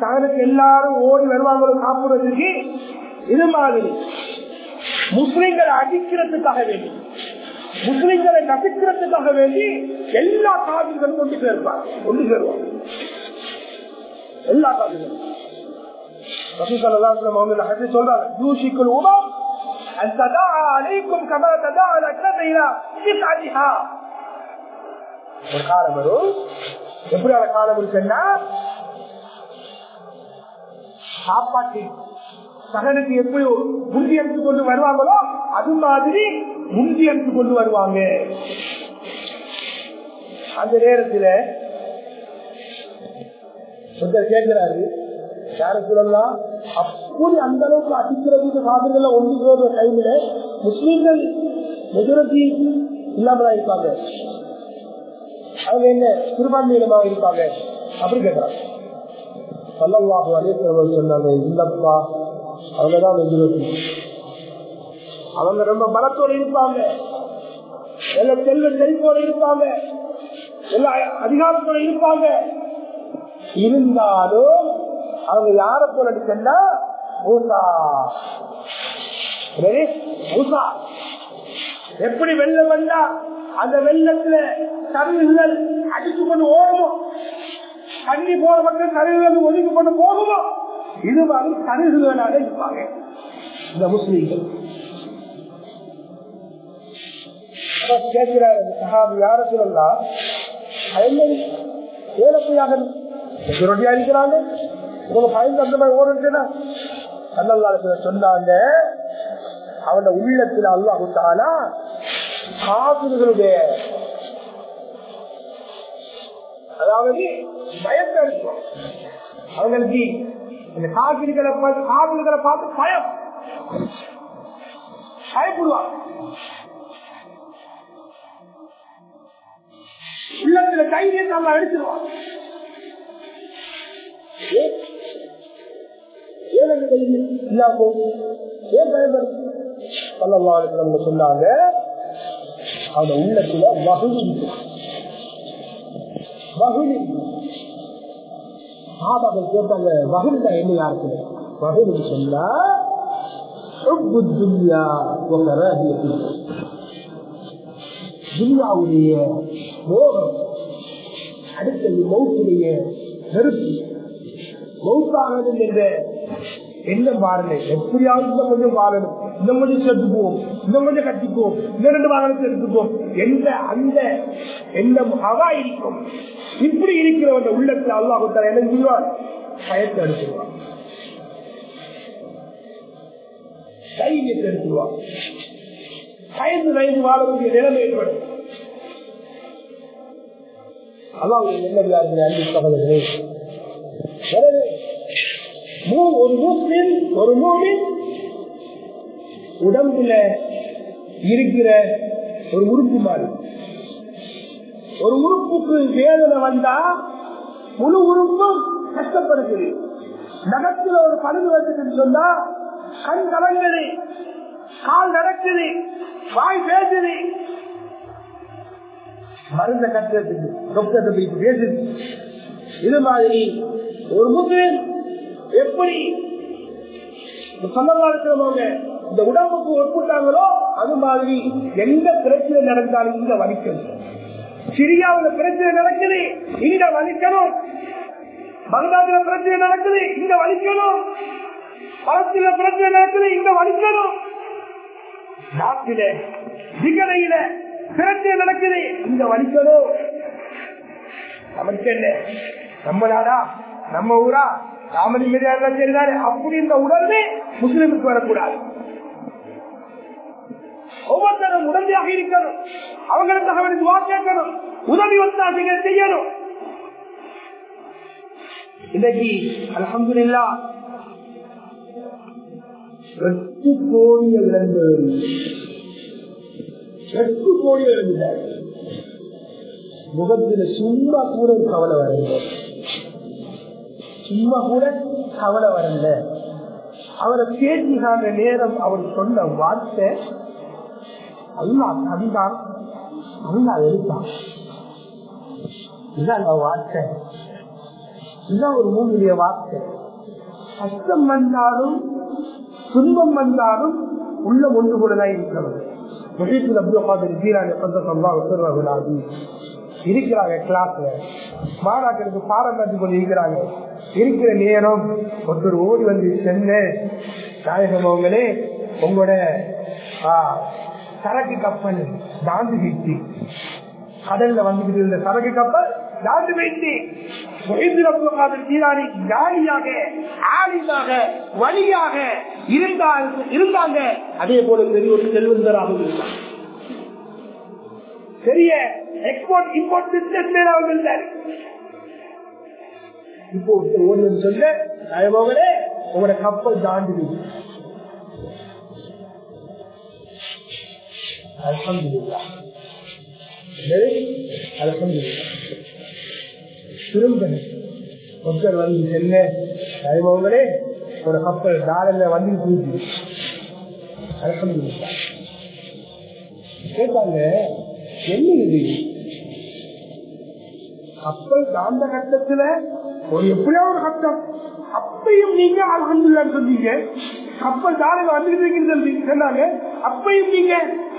சகனுக்கு எல்லாரும் ஓடி வருவாங்களோ சாப்பிடுறதுக்கு இது மாதிரி முஸ்லிம்களை அடிக்கிறதுக்காக வேண்டி முஸ்லிம்களை நசிக்கிறதுக்காக வேண்டி எல்லா காவிர்களும் கொண்டு சேர்ப்பார் கொண்டு சேருவாங்க எல்லா காவிர்களும் சொல்றாங்க யூசிக்குள் உணவு أن تداعى عليكم كما تداعى الأكلة إلى قطعتها ஒரு காலம் எப்படி அந்த காலம் இருக்குன்னா சாப்பாட்டு சகனுக்கு எப்படி முந்தி எடுத்து கொண்டு வருவாங்களோ அது மாதிரி முந்தி எடுத்து கொண்டு வருவாங்க. அந்த நேரத்தில் ஒருத்தர் கேட்கிறாரு யார சொல்லலாம் அப்படி அந்த அளவுக்கு அடிக்கிறதுக்கு சாதனைகள் ஒன்று டைம்ல முஸ்லீம்கள் மெஜாரிட்டி இல்லாமலா இருப்பாங்க? அவங்க என்ன சிறுபான்மையினமாக இருப்பாங்க? அப்படி கேட்கிறாங்க சொன்னாங்க இல்லப்பா அவங்கதான் அவங்க ரொம்ப பலத்தோடு இருப்பாங்க. எல்லா செல்வ செழிப்போட இருப்பாங்க. எல்லா அதிகாரத்தோட இருப்பாங்க. இருந்தாலும் அவங்க யார போல அடிச்சா மூசா. மூசா. எப்படி வெள்ளம் வந்தா அந்த வெள்ளத்துல கருவிகள் அடித்து கொண்டு ஓடுமோ? தண்ணி போற மட்டும் கருவிகள் ஒதுக்கி கொண்டு போகுமோ? இது மாதிரி கருவிகளாக இருப்பாங்க. இந்த முஸ்லீம்கள். கேட்கிறார் சஹாபி யார சொல்லலாம் ஏழப்பையாக ரொட்டியா இருக்கிறாங்க. உங்க பயன் அந்த மாதிரி ஓடுச்சுன்னா அல்லல்லாத்துல சொன்னாங்க அவன உள்ளத்துல அல்லாஹு தாலா காதல்களுடைய அதாவது பயத்தை இருக்கும் அவங்களுக்கு இந்த காவிரிகளை பார்த்து காவிரிகளை பார்த்து பயம். பயப்படுவாங்க உள்ளத்துல தைரியத்தை நம்ம எடுத்துருவான் சொன்னாங்க அந்த உள்ளத்துல வகுதி வகுதி சாபாக்கள் கேட்டாங்க வகுந்தா என்ன யாருக்கு? சொன்னா துன்யாவுடைய மோகம் அடுத்தது மௌத்துடைய நெருப்பு. என்ற என்ன எப்படியாவது இந்த கொஞ்சம் வாழணும் இந்த கொஞ்சம் சேர்த்துக்குவோம். இந்த கொஞ்சம் கட்டிக்குவோம். இந்த ரெண்டு வாகனத்தை எடுத்துக்குவோம் எந்த அந்த என்ன இருக்கும் இப்படி இருக்கிறவங்க உள்ளத்துல அல்லாஹு அல்லாஹ் என்ன செய்வார் பயத்தை எடுத்துருவான் தைரியத்தை எடுத்துருவான் பயந்து பயந்து வாழக்கூடிய நிலைமை ஏற்படும். அல்லாவுடைய நல்லவியார்கள் அன்பு சகோதரர்களே. எனவே ஒரு முஸ்லிம் ஒரு மூமின் உடம்புல இருக்கிற ஒரு உறுப்பு மாதிரி. ஒரு உறுப்புக்கு வேதனை வந்தா முழு உறுப்பும் கஷ்டப்படுகிறது. நகத்துல ஒரு பழுது வந்ததுன்னு சொன்னா கண் கலங்குது கால் நடக்குது வாய் பேசுது. மருந்த கட்டுறதுக்கு டாக்டர் பேசுது. இது மாதிரி ஒரு முஸ்லிம் எப்படி சமகாலத்திலவங்க இந்த உடம்புக்கு ஒப்புட்டாங்களோ அது மாதிரி எந்த பிரச்சனை நடந்தாலும் இங்க வலிக்கணும் சிரியாவுல பிரச்சனை நடக்குது இங்க வலிக்கணும். பங்களாதுல பிரச்சனை நடக்குது இங்க வலிக்கணும். பலத்தில பிரச்சனை நடக்குது இங்க வலிக்கணும். நாட்டில திகனையில பிரச்சனை நடக்குது இங்க வலிக்கணும். நமக்கு என்ன நம்ம நாடா நம்ம ஊரா ராமதி மீறியா அப்படி இந்த உடனே முஸ்லிமுக்கு வரக்கூடாது. ஒவ்வொருத்தரும் உடனடியாக இருக்கணும். அவங்களுக்காக அவனுக்கு துவா கேட்கணும். உதவி வந்தாசிகள் செய்யணும். இன்னைக்கு அலமதுல்லா எட்டு கோடிகள் இழந்தவர். எட்டு கோடிகள் இழந்தார் முகத்துல சும்மா கூட ஒரு கவலை வரல. சும்மா கூட கவலை வரல. அவரை பேசிக்கான நேரம் அவர் சொன்ன வார்த்தை அல்லா தந்தான் அல்லா எடுத்தான் இதான் வார்த்தை இதுதான் ஒரு மூணுடைய வார்த்தை கஷ்டம் வந்தாலும் துன்பம் வந்தாலும் உள்ள ஒன்று கூடதான் இருக்கிறது முகீத்தில் அப்துல் காதர் ஜீரான சொந்தம் சொல்றாங்க இருக்கிறாங்க கிளாஸ்ல மாணாக்கருக்கு பாடம் கற்றுக் கொண்டு இருக்கிறாங்க இருக்கிற நேரம் ஒருத்தர் ஓடி வந்து சென்று நாயகம் அவங்களே உங்களோட சரக்கு கப்பல் தாண்டு வீச்சு கடல்ல வந்துகிட்டு இருந்த சரக்கு கப்பல் தாண்டு வைத்து காலியாக ஆலிமாக வழியாக இருந்தாங்க. அதே போல பெரிய ஒரு செல்வந்தராக இருந்தார். பெரிய எக்ஸ்போர்ட் இம்போர்ட் பிசினஸ் அவங்க இருந்தார். இப்போ ஒன்று சொல்ல உங்களோட கப்பல் தாண்டி அல்ஹம்துலில்லா அல்ஹம்துலில்லா திரும்பன ஒருத்தர் வந்து செல்ல. நயமோகனே ஒரு கப்பல் தாரல வந்து போயிடுச்சு கேட்டாங்க என்ன இது? கப்பல் தாழ்ந்த கட்டத்துல ஒரு எப்படியா ஒரு கட்டம். அப்பையும் நீங்க அலமதுல்லான்னு சொன்னீங்க. கப்பல் தாரக வந்துட்டு சொன்னாங்க. அப்பையும் நீங்க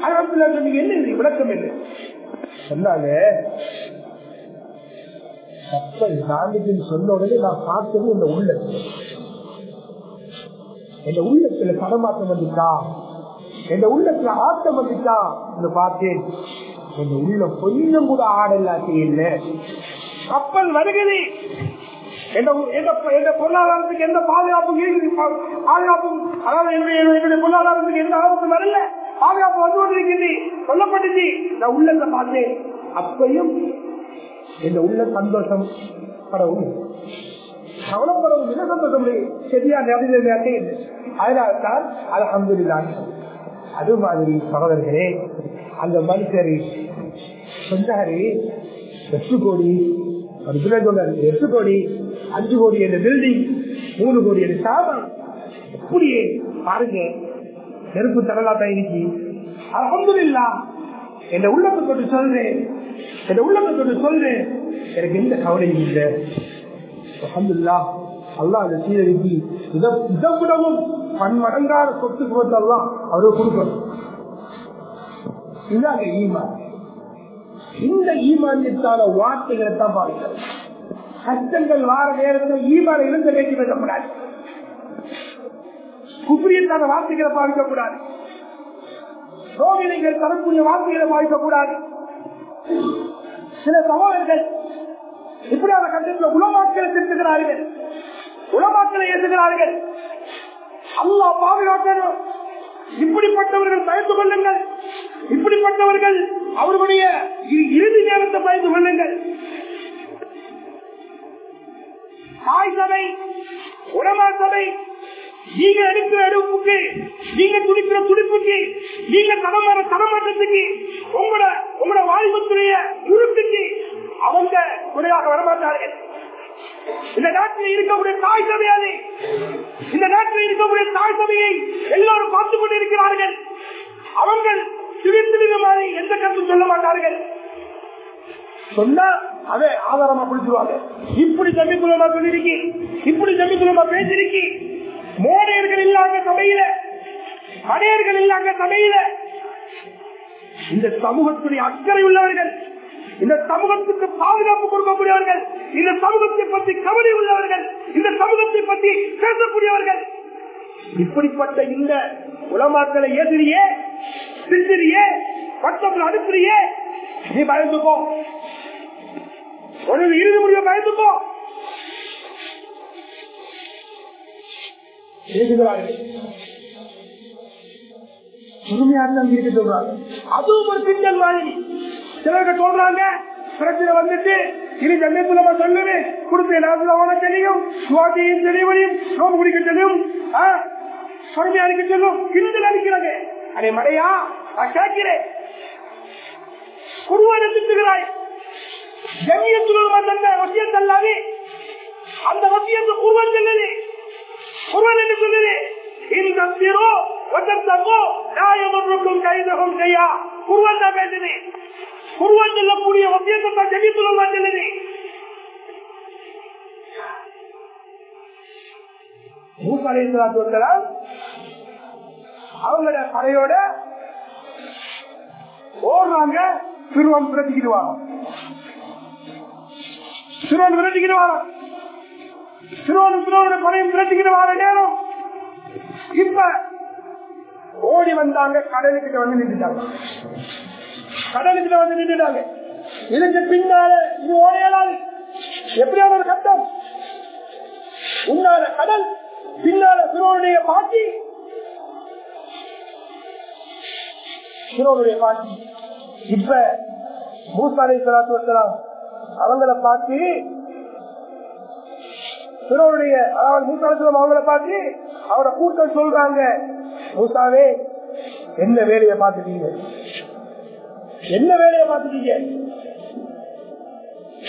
அலமதுல்லா சொன்னீங்க என்ன இது? விளக்கம் என்ன? சொன்னாங்க கப்பல் தாண்டிட்டுன்னு சொன்ன உடனே நான் பார்த்தது இந்த உள்ளத்துல. என் உள்ளத்துல தடமாற்றம் வந்துட்டா? என் உள்ளத்துல ஆட்டம் வந்துட்டா? பார்த்தேன். என் உள்ள கொஞ்சம் கூட ஆடலாட்டி இல்லை. கப்பல் வருகிறது. பொருளாதாரத்துக்கு எந்த பாதுகாப்பும் பாதுகாப்பும் அதாவது என்னுடைய பொருளாதாரத்துக்கு எந்த ஆபத்தும் வரல. பாதுகாப்பு வந்து கொண்டிருக்கிறது சொல்லப்பட்டுச்சு நான் உள்ளத்தை பார்த்தேன். அப்பையும் இந்த உள்ள சந்தோஷம் படவும் கவலைப்படவும் மிக சந்தோஷம் சரியா நிறைய அதனால தான் அலமதுல்லான் அது மாதிரி சகோதரர்களே அந்த மனுஷர் சொன்னாரு எட்டு கோடி ஒரு சொன்னார்? எட்டு கோடி அஞ்சு கோடி என்ற பில்டிங் மூணு கோடி என்ற சாதம் எப்படியே பாருங்க. நெருப்பு தரலா பயணிக்கு அலமதுல்லா என் உள்ளத்தை கொண்டு சொல்றேன் என் உள்ளத்தை கொண்டு சொல்றேன். எனக்கு எந்த கவலையும் இல்லை. அலமதுல்லா அல்லா அந்த சீரழிக்கு இதை இதை விடவும் பன்மடங்கான சொத்து சுகத்தெல்லாம் அவருக்கு கொடுக்கணும். இதாங்க ஈமான். இந்த ஈமான்யத்தால வார்த்தைகளை தான் பாருங்கள். கஷ்டங்கள் வார நேரத்தில் ஈமான இருந்த பேச்சு பேசக்கூடாது. குப்ரியத்தான வார்த்தைகளை பாதிக்கக்கூடாது சோதனைகள் தரக்கூடிய வார்த்தைகளை பாதிக்கக்கூடாது சில சகோதரர்கள் இப்படியான கட்டத்தில் உலமாக்களை திருத்துகிறார்கள். உலமாக்களை ஏற்றுகிறார்கள். அல்லா பாதுகாக்கணும் இப்படிப்பட்டவர்கள் பயந்து கொள்ளுங்கள். இப்படிப்பட்டவர்கள் அவர்களுடைய இறுதி நேரத்தை பயந்து கொள்ளுங்கள். தாய் சபை உடமா சபை நீங்க எடுக்கிற எடுப்புக்கு நீங்க துடிக்கிற துடிப்புக்கு நீங்க தடமாற தடமாட்டத்துக்கு உங்களோட உங்களோட வாலிபத்துடைய உறுப்புக்கு அவங்க குறையாக வரமாட்டார்கள். இந்த நாட்டில் இருக்கக்கூடிய தாய் சபையாது இந்த நாட்டில் இருக்கக்கூடிய தாய் சபையை எல்லாரும் பார்த்துக் கொண்டிருக்கிறார்கள். அவங்க திடீர் மாதிரி எந்த கருத்தும் சொல்ல மாட்டார்கள். சொன்னா அதை ஆதாரமா பிடிச்சிருவாங்க இப்படி ஜமிக்குலமா சொல்லிருக்கி இப்படி ஜமிக்குலமா பேசிருக்கி மோடையர்கள் இல்லாத சபையில அடையர்கள் இல்லாத சபையில இந்த சமூகத்துடைய அக்கறை உள்ளவர்கள் இந்த சமூகத்துக்கு பாதுகாப்பு கொடுக்கக்கூடியவர்கள் இந்த சமூகத்தை பற்றி கவலை உள்ளவர்கள் இந்த சமூகத்தை பற்றி பேசக்கூடியவர்கள் இப்படிப்பட்ட இந்த உலமாக்களை எதிரியே சிந்திரியே பட்டம் அனுப்புறியே நீ பயந்துக்கோ. உனது இறுதி முடிவை பயந்துக்கோ. பேசுகிறார்கள் இருக்க சொல்றாங்க அதுவும் ஒரு பின்னல் மாதிரி. சிலருக்கு சொல்றாங்க பிரச்சனை வந்துட்டு இனி ஜன்மத்துலமா சொல்லுது கொடுத்த நாசுல தெரியும். சுவாதியும் தெளிவனையும் நோம்பு குடிக்க தெரியும். பொறுமையா இருக்க சொல்லும் கிண்டல் அடிக்கிறது அடே மடையா நான் கேட்கிறேன். குருவான திட்டுகிறாய் ஜமியத்துலமா வந்த வசியம் தள்ளாது அந்த வசியத்தை குருவன் சொல்லுது குருவன் என்ன சொல்லுது இந்த சிறோ ஒத்தோ நியாயம் கைதகம் செய்யா. குருவன் தான் பேசுது குருவான் சொல்லக்கூடிய வசியத்தை தான் சொல்லுது. அவங்களோட படையோட ஓடுறாங்க சிறுவன் விரட்டிக்கிடுவாங்க சிறுவன் விரட்டிக்கிடுவாங்க சிறுவன் சிறுவனுடைய படையும் விரட்டிக்கிடுவாங்க நேரம். இப்ப ஓடி வந்தாங்க கடலுக்கிட்ட வந்து நின்றுட்டாங்க. கடலுக்கிட்ட வந்து நின்றுட்டாங்க. இதுக்கு பின்னால இது ஓடையலாது எப்படியான ஒரு கட்டம் உன்னால கடல் பின்னால சிறுவனுடைய பாட்டி. சிறுவனுடைய பாட்டி. இப்ப மூசாலை சலாத்து வசலாம் அவங்கள பார்த்து சிறுவனுடைய அதாவது மூசாலம் அவங்கள பார்த்து அவரை கூட்டம் சொல்றாங்க. மூசாவே என்ன வேலையை பார்த்துட்டீங்க? என்ன வேலையை பார்த்துட்டீங்க?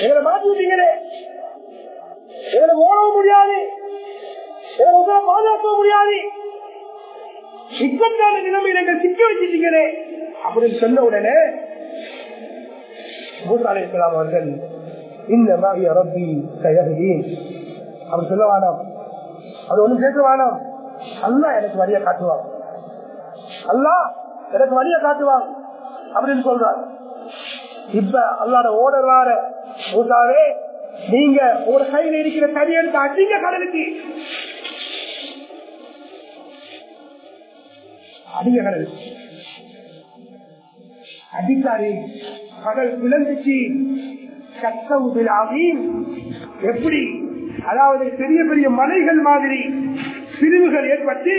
எங்களை மாற்றி விட்டீங்களே எங்களை ஓடவும் முடியாது. எங்களை பாதுகாக்க முடியாது. சிக்கத்தான நிலைமையில எங்களை சிக்க வச்சிட்டீங்களே. அப்படின்னு சொன்ன உடனே மூசா இஸ்லாம் அவர்கள் இந்த மாதிரி அரபி சயகி அவர் சொல்ல வேணாம். அது ஒண்ணும் கேட்க வேணாம். அல்லா எனக்கு வழிய காட்டுவான். அல்லா எனக்கு வழிய காட்டுவான் அப்படின்னு சொல்றாரு. இப்ப அல்லாட ஓடர் வார ஊட்டாவே நீங்க ஒரு கையில இருக்கிற தடி எடுத்து அடிங்க கடலுக்கு. அடிங்க கடலுக்கு. அடிக்காரி கடல் விளங்குச்சு கஷ்டம் எப்படி அதாவது பெரிய பெரிய மலைகள் மாதிரி பிரிவுகள் ஏற்பட்டு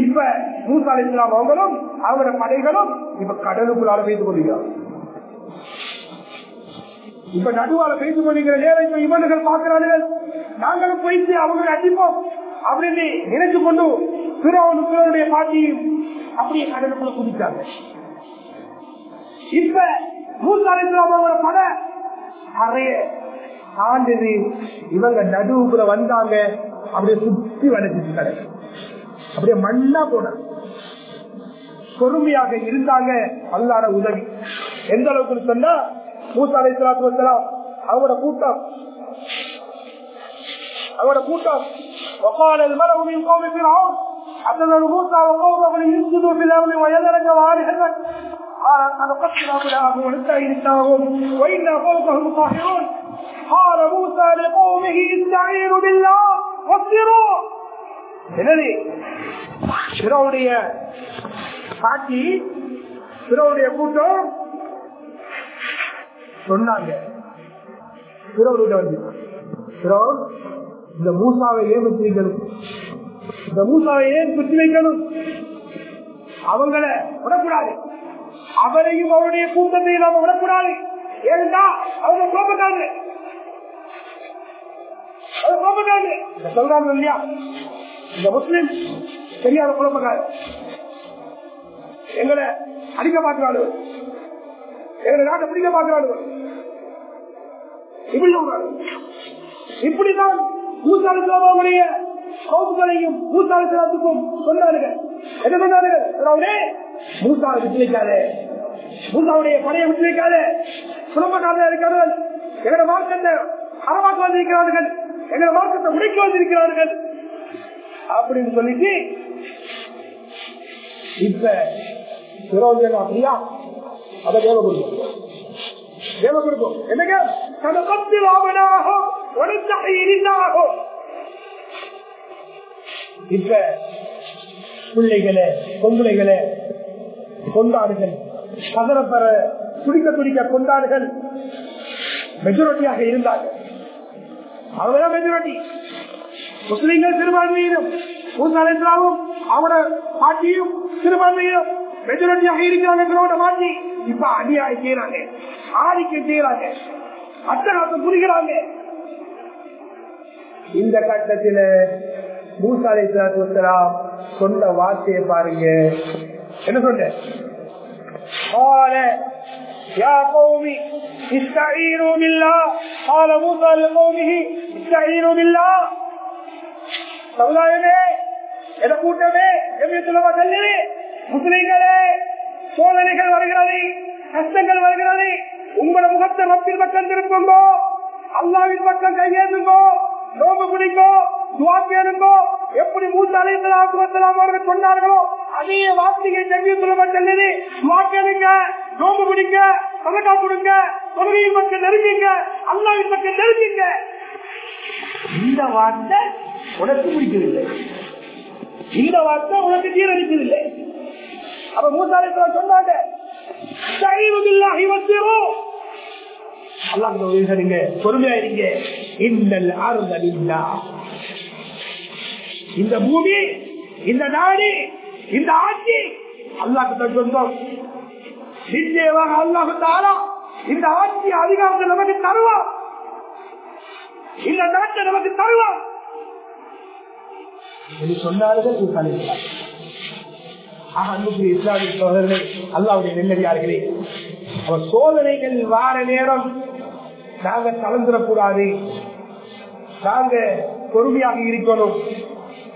இப்ப மூசா அலி இஸ்லாம் அவங்களும் அவங்களோட படைகளும் இப்ப கடலுக்குள்ளால வைத்துக் கொள்கிறார் இப்ப நடுவால பேசிக் கொள்கிற நேரம் இப்ப இவர்கள் பாக்குறார்கள் நாங்களும் போயிட்டு அவங்களை அடிப்போம் அப்படின்னு நினைச்சு கொண்டு பிறவனுடைய பாட்டியும் அப்படியே கடலுக்குள்ள குதித்தாங்க இப்ப மூசாலிஸ்லாம் அவங்களோட படை நிறைய தாண்டிது இவங்க நடுவுக்குள்ள வந்தாங்க. அப்படியே சுத்தி வளைஞ்சிட்டு அப்படியே மண்ணா போனாங்க பொறுமையாக இருந்தாங்க. அல்லாட உதவி. எந்த அளவுக்கு சொன்னா மூசா அலைசலாத்து வந்தலாம் அவங்களோட கூட்டம். அவங்களோட கூட்டம். அத்தனோட மூசா அவங்க இருந்தது வயதரங்க வாரிகள் موسى وقومه ليفسدوا في الأرض ويذرك وآلهتك قال سنقتل أبناءهم ونستحيي نساءهم وإنا فوقهم قاهرون قال موسى لقومه استعينوا بالله واصبروا என்னது பிறவுடைய பாட்டி பிறவுடைய கூட்டம் சொன்னாங்க பிறவுடைய வந்து பிறவர் இந்த மூசாவை ஏன் வச்சு வைக்கணும் இந்த மூசாவை ஏன் குத்தி வைக்கணும் அவங்கள விடக்கூடாது அவரையும் அவருடைய கூட்டத்தையும் நாம விடக்கூடாது. ஏன்னா அவங்க கோபக்காங்க அவங்க கோபக்காங்க சொல்றாங்க இல்லையா? இந்த முஸ்லிம் தெரியாத குழப்பக்கார எங்களை அடிக்க பார்க்கிறாரு எங்களை நாட்டை பிடிக்க பார்க்கிறாரு இப்படி சொல்றாரு. இப்படிதான் மூசாலுடைய கவுப்புகளையும் மூசாலுக்கும் சொன்னார்கள். என்ன சொன்னார்கள்? மூசாவை விட்டு வைக்காத படையை விட்டு வைக்காத குடும்பக்காரர்கள் இருக்கிறார்கள். எங்களோட மார்க்கத்தை அறவாக்க வந்திருக்கிறார்கள். எங்களோட மார்க்கத்தை உடைக்க வந்திருக்கிறார்கள். அப்படின்னு சொல்லிட்டு இப்ப சிரோஜன் அப்படியா? அதை தேவை கொடுக்கும் தேவை கொடுக்கும் என்னங்க? கணக்கத்தில் ஆவனாகும் உடனே இருந்தாகும் இப்ப பிள்ளைகளை பொம்பளைகளை கொண்டாடுகள் கதறப்பெற துடிக்க துடிக்க கொண்டாடுகள் மெஜாரிட்டியாக இருந்தார்கள். அவங்க மெஜாரிட்டி. முஸ்லீம்கள் சிறுபான்மையினம் மூசாலும் அவரோட பாட்டியும் சிறுபான்மையினம் மெஜாரிட்டியாக இருக்கிறாங்க மாற்றி இப்ப அநியாயம் செய்யறாங்க ஆதிக்கம் செய்யறாங்க அட்டகாசம் புரிகிறாங்க. இந்த கட்டத்தில மூசாலை சொன்ன வார்த்தையை பாருங்க. என்ன சொன்ன قال يا قوم استعينوا بالله قال موسى لقومه استعينوا بالله சமுதாயமே என கூட்டமே எப்படி சொல்லவா சொல்லி முஸ்லிம்களே சோதனைகள் வருகிறது கஷ்டங்கள் வருகிறது உங்களோட முகத்தை ரப்பில் பக்கம் திருப்புங்கோ அல்லாவின் பக்கம் கையேந்துங்கோ நோம்பு பிடிங்கோ துவா பேருங்கோ எப்படி மூத்த அலைத்தலாம் அவர்கள் சொன்னார்களோ அதே வார்த்தையை ஜெமியத்துல சொல்லப்பட்டது வாக்கெடுங்க நோம்பு பிடிங்க சதக்கா கொடுங்க தொழுகையின் பக்கம் நெருங்குங்க அல்லாவின் பக்கம் நெருங்குங்க. இந்த வார்த்தை உனக்கு பிடிக்கவில்லை. இந்த வார்த்தை உனக்கு ஜீரணிக்கவில்லை அப்ப மூசாலை சொன்னாங்க பொறுமையா இருங்க. இந்த பூமி இந்த நாடு இந்த ஆட்சி அல்லாஹ் சொந்தம். நிச்சயமாக அல்லாஹு தாரா இந்த ஆட்சி அதிகாரத்தை நமக்கு தருவான் இந்த நாட்டை நமக்கு தருவான் சொன்னார்கள் இஸ்லாமிய சோதரர்கள் அல்லாவுடைய நெல்லடியார்களே அவர் சோதனைகள் வார நேரம் நாங்க கலந்துடக்கூடாது நாங்க பொறுமையாக இருக்கணும்.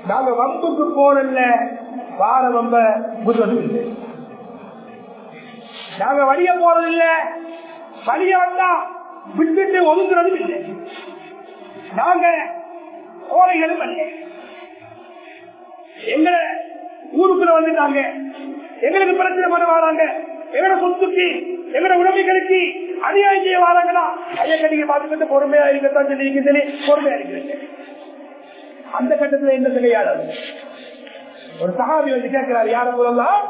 நாங்க வம்புக்கு போனல வாரம் ரொம்ப புதுவதும் நாங்க வழிய போறதில்லை. வழிய வந்தா விட்டுட்டு ஒதுங்குறதும் இல்லை. நாங்க கோரைகளும் அல்ல. எங்களை ஊருக்குள்ள வந்துட்டாங்க. எங்களுக்கு பிரச்சனை பண்ண வராங்க எங்களோட சொத்துக்கு எங்களோட உடமைகளுக்கு அநியாயம் செய்ய வராங்கன்னா ஐயா கட்டிங்க பார்த்துக்கிட்டு பொறுமையா இருக்கத்தான் சொல்லி சொல்லி பொறுமையா இருக்கிறேன். அந்த கட்டத்துல என்ன செய்யாது ஒரு சகாபி வந்து கேட்கிறார் யார சொல்லலாம்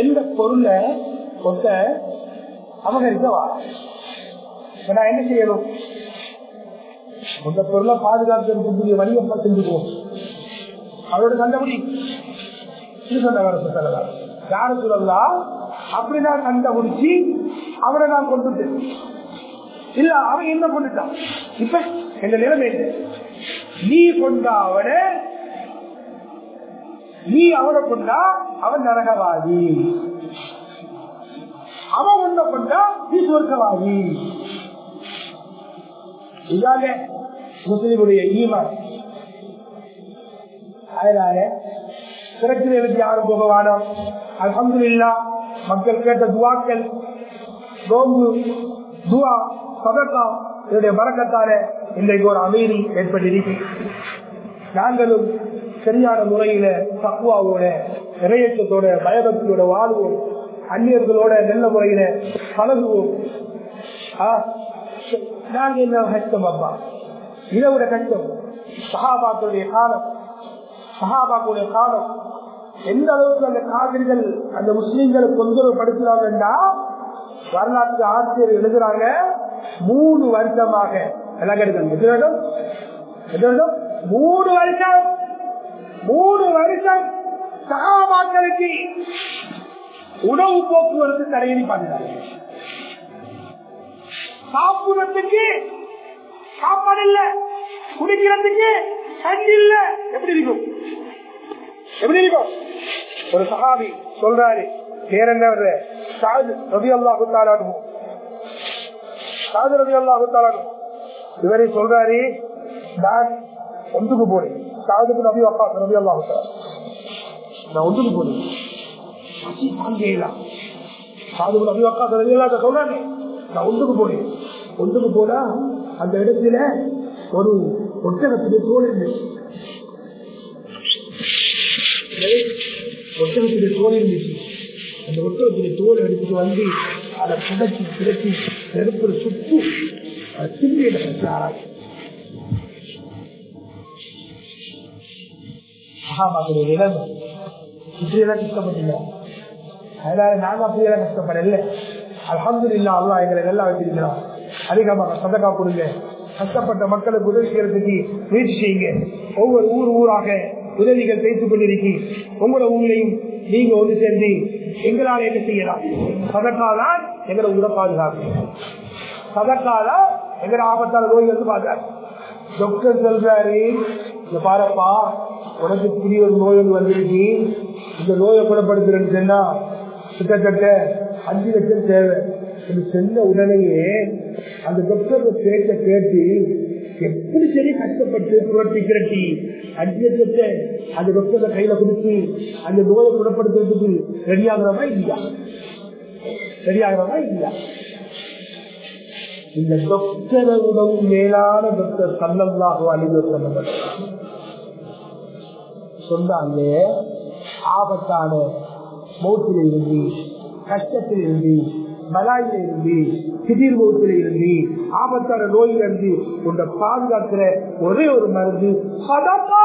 எந்த பொருளை கொத்த அபகரிக்கவா நான் என்ன செய்யணும்? அந்த பொருளை பாதுகாக்கிறதுக்கு வழியப்பா செஞ்சுக்குவோம் அவரோட கண்டபடி இது சொன்னவர் சொல்லலாம் யாரு சொல்லலாம் அப்படிதான் கண்டுபிடிச்சி அவரை நான் கொண்டு இல்ல அவன் என்ன பண்ணிட்டான் இப்ப எங்க நிலைமை என்ன? நீ கொண்டா அவனை நீ அவனை கொண்டா அவன் நரகவாதி. அவன் உன்னை கொண்டா நீ சொர்க்கவாதி. இதாங்க முஸ்லிமுடைய ஈமான். அதனால பிரச்சனைகளுக்கு யாரும் போக அலமது இல்லா மக்கள் கேட்ட துவாக்கள் நோம்பு துவா சதக்கம் இதனுடைய மறக்கத்தால இன்றைக்கு ஒரு அமைதி ஏற்பட்டிருக்கு. நாங்களும் சரியான முறையில தக்குவாவோட நிறையத்தோட பயபக்தியோட வாழ்வோம். அந்நியர்களோட நல்ல முறையில பழகுவோம். ஆ, நாங்க என்ன கஷ்டம் அப்பா? இதை விட கஷ்டம். சகாபாக்களுடைய காலம். சகாபாக்களுடைய காலம். எந்த அளவுக்கு அந்த காவிரிகள் அந்த முஸ்லீம்களை தொந்தரவு படுத்துறாங்கன்னா வரலாற்று ஆசிரியர் எழுதுறாங்க மூணு வருஷமாக. எல்லாம் எது மூணு வருஷம். மூணு வருஷம் சகாபாக்களுக்கு உணவு போக்குவரத்து தடையணி பண்ணுறாங்க சாப்பிடுறதுக்கு சாப்பாடு இல்ல. குடிக்கிறதுக்கு தண்ணி இல்ல. எப்படி இருக்கும்? எப்படி இருக்கும்? ஒரு சகாபி சொல்றாரு. பேர் என்ன சாது ரவி அல்லா குத்தாலும் சாது ரவி அல்லா இவரை சொல்றாரு நான் ஒன்றுக்கு போறேன் சாதுக்கு நபி அப்பா நபி அல்லா நான் ஒன்றுக்கு போறேன் சாதுக்கு நபி அக்கா நபி அல்லாத சொல்றாங்க நான் ஒன்றுக்கு போறேன் ஒன்றுக்கு போனா அந்த இடத்துல ஒரு ஒட்டகத்துடைய தோல் இருந்துச்சு ஒட்டகத்துடைய தோல் இருந்துச்சு அந்த ஒட்டகத்துடைய தோல் எடுத்துட்டு வந்து அதை புதைச்சி பிறச்சி நெருப்பில் சுட்டு அதை திண்டியில வச்சாராய் நிலைமை இப்படியெல்லாம் அதனால நாங்க அப்படியெல்லாம் கஷ்டப்படல அலமது இல்லா அல்லா எங்களை நல்லா வச்சிருக்கிறோம் அதிகமாக சதக்கா கொடுங்க கஷ்டப்பட்ட மக்களுக்கு உதவி செய்யறதுக்கு முயற்சி செய்யுங்க ஒவ்வொரு ஊர் ஊராக உதவிகள் பேசிக் கொண்டிருக்கி உங்களோட ஊர்லையும் நீங்க ஒன்று சேர்ந்து எங்களால் என்ன செய்யலாம்? சதக்காதான் எங்களை உங்களை பாதுகாக்கும் சதக்காதான் எங்களை ஆபத்தான வந்து பாக்காரு டாக்டர் சொல்றாரு இந்த பாருப்பா உனக்கு புதிய ஒரு நோய் ஒன்று வந்துருச்சு. இந்த நோயை குணப்படுத்துறேன்னு சொன்னா கிட்டத்தட்ட அஞ்சு லட்சம் தேவை. சொன்ன உடனேயே அந்த டாக்டர் பேச்ச கேட்டு எப்படி சரி கஷ்டப்பட்டு புரட்டி கிரட்டி அஞ்சு அந்த டாக்டரை கையில கொடுத்து அந்த நோயை குணப்படுத்துறதுக்கு ரெடியாகிறதா இல்லையா? ரெடியாகிறதா இல்லையா? இந்த டாக்டரை உணவும் மேலான டாக்டர் சல்லல்லாஹு அலிவசம் சொன்னாங்க ஆபத்தான மௌத்தில் இருந்து கஷ்டத்தில் இருந்து பலாயில இருந்து திடீர் மௌத்தில் இருந்து ஆபத்தான நோயில இருந்து உன்னை பாதுகாக்கிற ஒரே ஒரு மருந்து சதக்கா.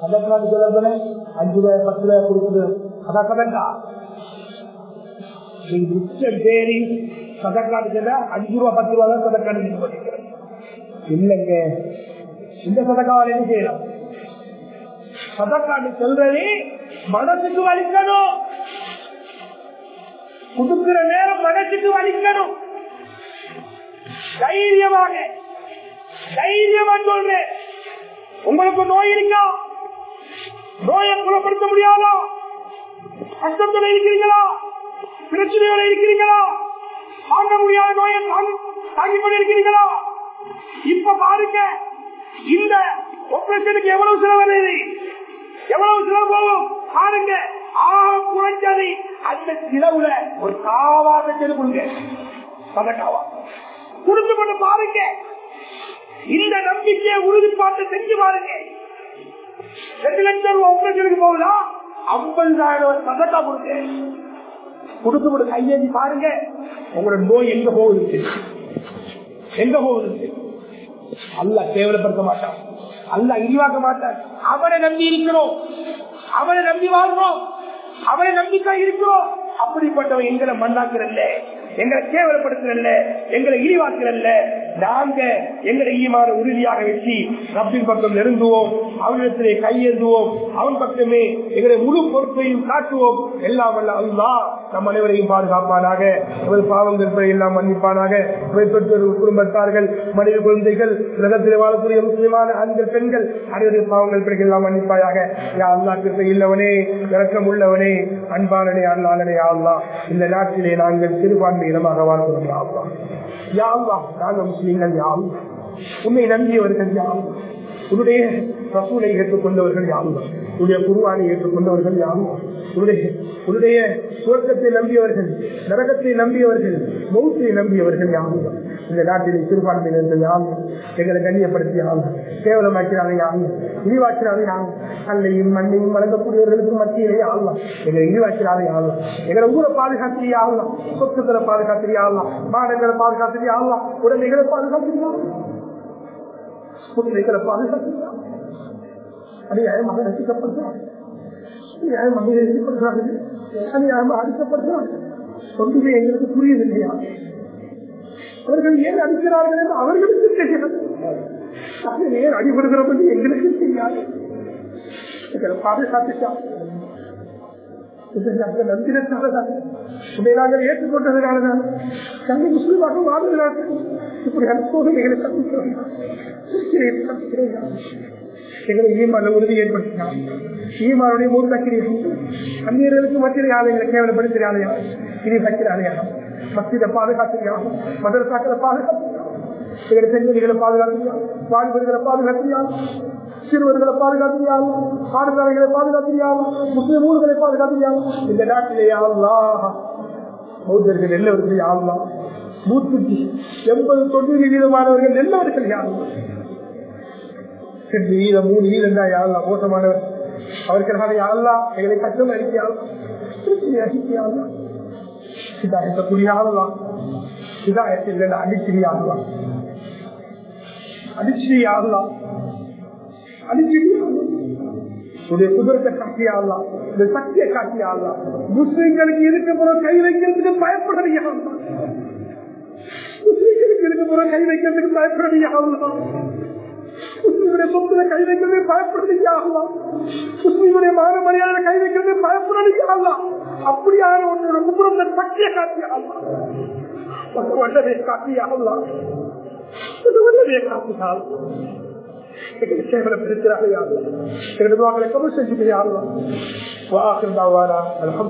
சதக்கான்னு சொல்ல அஞ்சு ரூபாய் பத்து ரூபாய் கொடுக்குது. அதான் சதக்கா பேரி சதக்கான்னு அஞ்சு ரூபா பத்து ரூபா தான் சதக்கான்னு பண்ணிக்கிறேன் இல்லைங்க. இந்த சதக்காவால் என்ன செய்யலாம் சதக்கான்னு சொல்றது மனசுக்கு வலிக்கணும். கொடுக்கிற நேரம் மனசுக்கு வலிக்கணும். தைரியமாக தைரியமா சொல்றேன் உங்களுக்கு நோய் இருக்கா? நோயை குணப்படுத்த முடியாதா? கஷ்டத்துல இருக்கிறீங்களா? பிரச்சனையோட இருக்கிறீங்களா? தாங்க முடியாத நோயை தாங்கி கொண்டு இருக்கிறீங்களா இப்ப பாருங்க இந்த ஆபரேஷனுக்கு எவ்வளவு செலவு எவ்வளவு செலவு போகும்? பாருங்க. குறைஞ்சதை அந்த செலவுல ஒரு காவாத செலவு கொடுங்க. பதக்காவா கொடுத்து கொண்டு பாருங்க. இந்த நம்பிக்கையை உறுதிப்பாட்டு செஞ்சு பாருங்க. ரெண்டு லட்சம் ரூபாய் உங்களுக்கு போகுதா ஐம்பதாயிரம் ரூபாய் பதக்கா கொடுங்க. கொடுத்து கொண்டு கையேந்தி பாருங்க. உங்களோட நோய் எங்க போகுது? எங்க போகுது? அல்ல கேவலப்படுத்த மாட்டான். அல்ல இழிவாக்க மாட்டான். அவனை நம்பி இருக்கிறோம். அவனை நம்பி வாழ்றோம் அவரை நம்பிக்கை இருக்கிறோம். அப்படிப்பட்டவன் எங்களை மண்ணாக்குறல்ல எங்களை கேவலப்படுத்துறல்ல எங்களை இழிவாக்குறல்ல. நாங்க எங்களை ஈமான உறுதியாக வச்சு ரப்பின் பக்கம் நெருங்குவோம் அவனிடத்திலே கையெழுதுவோம் அவன் பக்கமே எங்களை முழு பொறுப்பையும் காட்டுவோம். எல்லாம் வல்ல அல்லா நம் அனைவரையும் பாதுகாப்பானாக நமது பாவங்கள் எல்லாம் மன்னிப்பானாக பெற்றோர் குடும்பத்தார்கள் மனித குழந்தைகள் உலகத்தில் வாழக்கூடிய முஸ்லிமான ஆண்கள் பெண்கள் அனைவருடைய பாவங்கள் பிறகு எல்லாம் மன்னிப்பாயாக. யா அல்லா கிருப்பை இல்லவனே இறக்கம் உள்ளவனே அன்பானனே அல்லாளனே அல்லா இந்த நாட்டிலே நாங்கள் சிறுபான்மை இடமாக வாழ்கிறோம் யாழ்வா அல்லா நாங்கள் முஸ்லீம்கள் யா உண்மை நம்பியவர்கள் யா உன்னுடைய ரசூலை ஏற்றுக்கொண்டவர்கள் யாரும் உன்னுடைய குருவானை ஏற்றுக்கொண்டவர்கள் யாரும் உன்னுடைய உன்னுடைய சுவர்க்கத்தை நம்பியவர்கள் நரகத்தை நம்பியவர்கள் மௌத்தை நம்பியவர்கள் யாரும் இந்த நாட்டிலே சிறுபான்மையினர்கள் யாரும் எங்களை கண்ணியப்படுத்தி யாரும் கேவலமாக்கிறாங்க யாரும் இழிவாக்கிறாங்க யாரும் அல்லையும் மண்ணையும் வழங்கக்கூடியவர்களுக்கு மத்தியிலே ஆகலாம் எங்களை இழிவாக்கிறாங்க யாரும் எங்களை ஊரை பாதுகாத்திரி ஆகலாம் சொத்துக்களை பாதுகாத்திரி ஆகலாம் மாடங்களை பாதுகாத்திரி ஆகலாம் உடனே பாதுகாத்திரி ஆகலாம் குழந்தைகளை பாதுகாக்கிறார் அநியாயமாக ரசிக்கப்படுகிறார் அநியாயமாக ரசிக்கப்படுகிறார்கள் அநியாயமாக அடிக்கப்படுகிறார்கள் ஒன்றுமே எங்களுக்கு புரியவில்லையா? அவர்கள் ஏன் அடிக்கிறார்கள் என்று அவர்களுக்கு தெரியாது. நாங்கள் ஏன் அடிபடுகிறோம் என்று எங்களுக்கு தெரியாது. எங்களை பாதுகாத்துட்டார் நம்பினத்தால்தான் உன்னை நாங்கள் ஏற்றுக்கொண்டதுனாலதான் தன்னை முஸ்லிமாக வாழ்ந்ததாக இப்படியான சோதனைகளை சந்திக்கிறோம். எங்களை ஈமான உறுதி ஏற்படுத்தினார். ஈமானுடைய மூத்த கிரியம் அந்நியர்களுக்கு மத்திய ஆலயங்களை கேவலப்படுத்திய ஆலயம். இனி சக்கிர ஆலயம். மத்திய பாதுகாத்திரியா மதரசாக்களை பாதுகாத்திரியா எங்களை பெண்மணிகளை பாதுகாத்திரியா வாழ்வர்களை பாதுகாத்திரியா சிறுவர்களை பாதுகாத்திரியா பாடசாலைகளை பாதுகாத்திரியா முஸ்லிம் ஊர்களை பாதுகாத்திரியா இந்த நாட்டிலே அல்லாஹ். பௌத்தர்கள் எல்லாவர்கள் யாருலாம் நூற்றுக்கு எண்பது தொண்ணூறு வீதமானவர்கள் எல்லாவர்கள் யாரும் ரெண்டு வீதம் மூணு வீதம் தான் யாரெல்லாம் மோசமானவர்? அவருக்காக யாரெல்லாம் எங்களை கஷ்டம் அடிக்கையாளலாம் இதாயத்தை புரியாதலாம் இதாயத்தில் அடிச்சிரியாகலாம் அடிச்சிரியாகலாம் அடிச்சிரியாகலாம் உடைய குதிரத்தை காட்டியாடலாம் இந்த சக்தியை காட்டியாடலாம் முஸ்லிம்களுக்கு இருக்க போற கை வைக்கிறதுக்கு பயப்படலையாடலாம் முஸ்லிம்களுக்கு இருக்க போற கை வைக்கிறதுக்கு பயப்படலையாடலாம் முஸ்லிமுடைய சொத்துல கை வைக்கிறது பயப்படுறதுக்காகலாம் முஸ்லிமுடைய மான மரியாதை கை வைக்கிறது பயப்படுறதுக்காகலாம் அப்படியான உன்னோட குப்புறம் சக்தியை காட்டியாகலாம் வல்லவே காட்டியாகலாம் வல்லவே காட்டினால் எங்களை கேவலப்படுத்துகிறார்கள் யாரும் எங்களுடைய கபல் செஞ்சுட்டு யாரும் வாக்குறாவாரா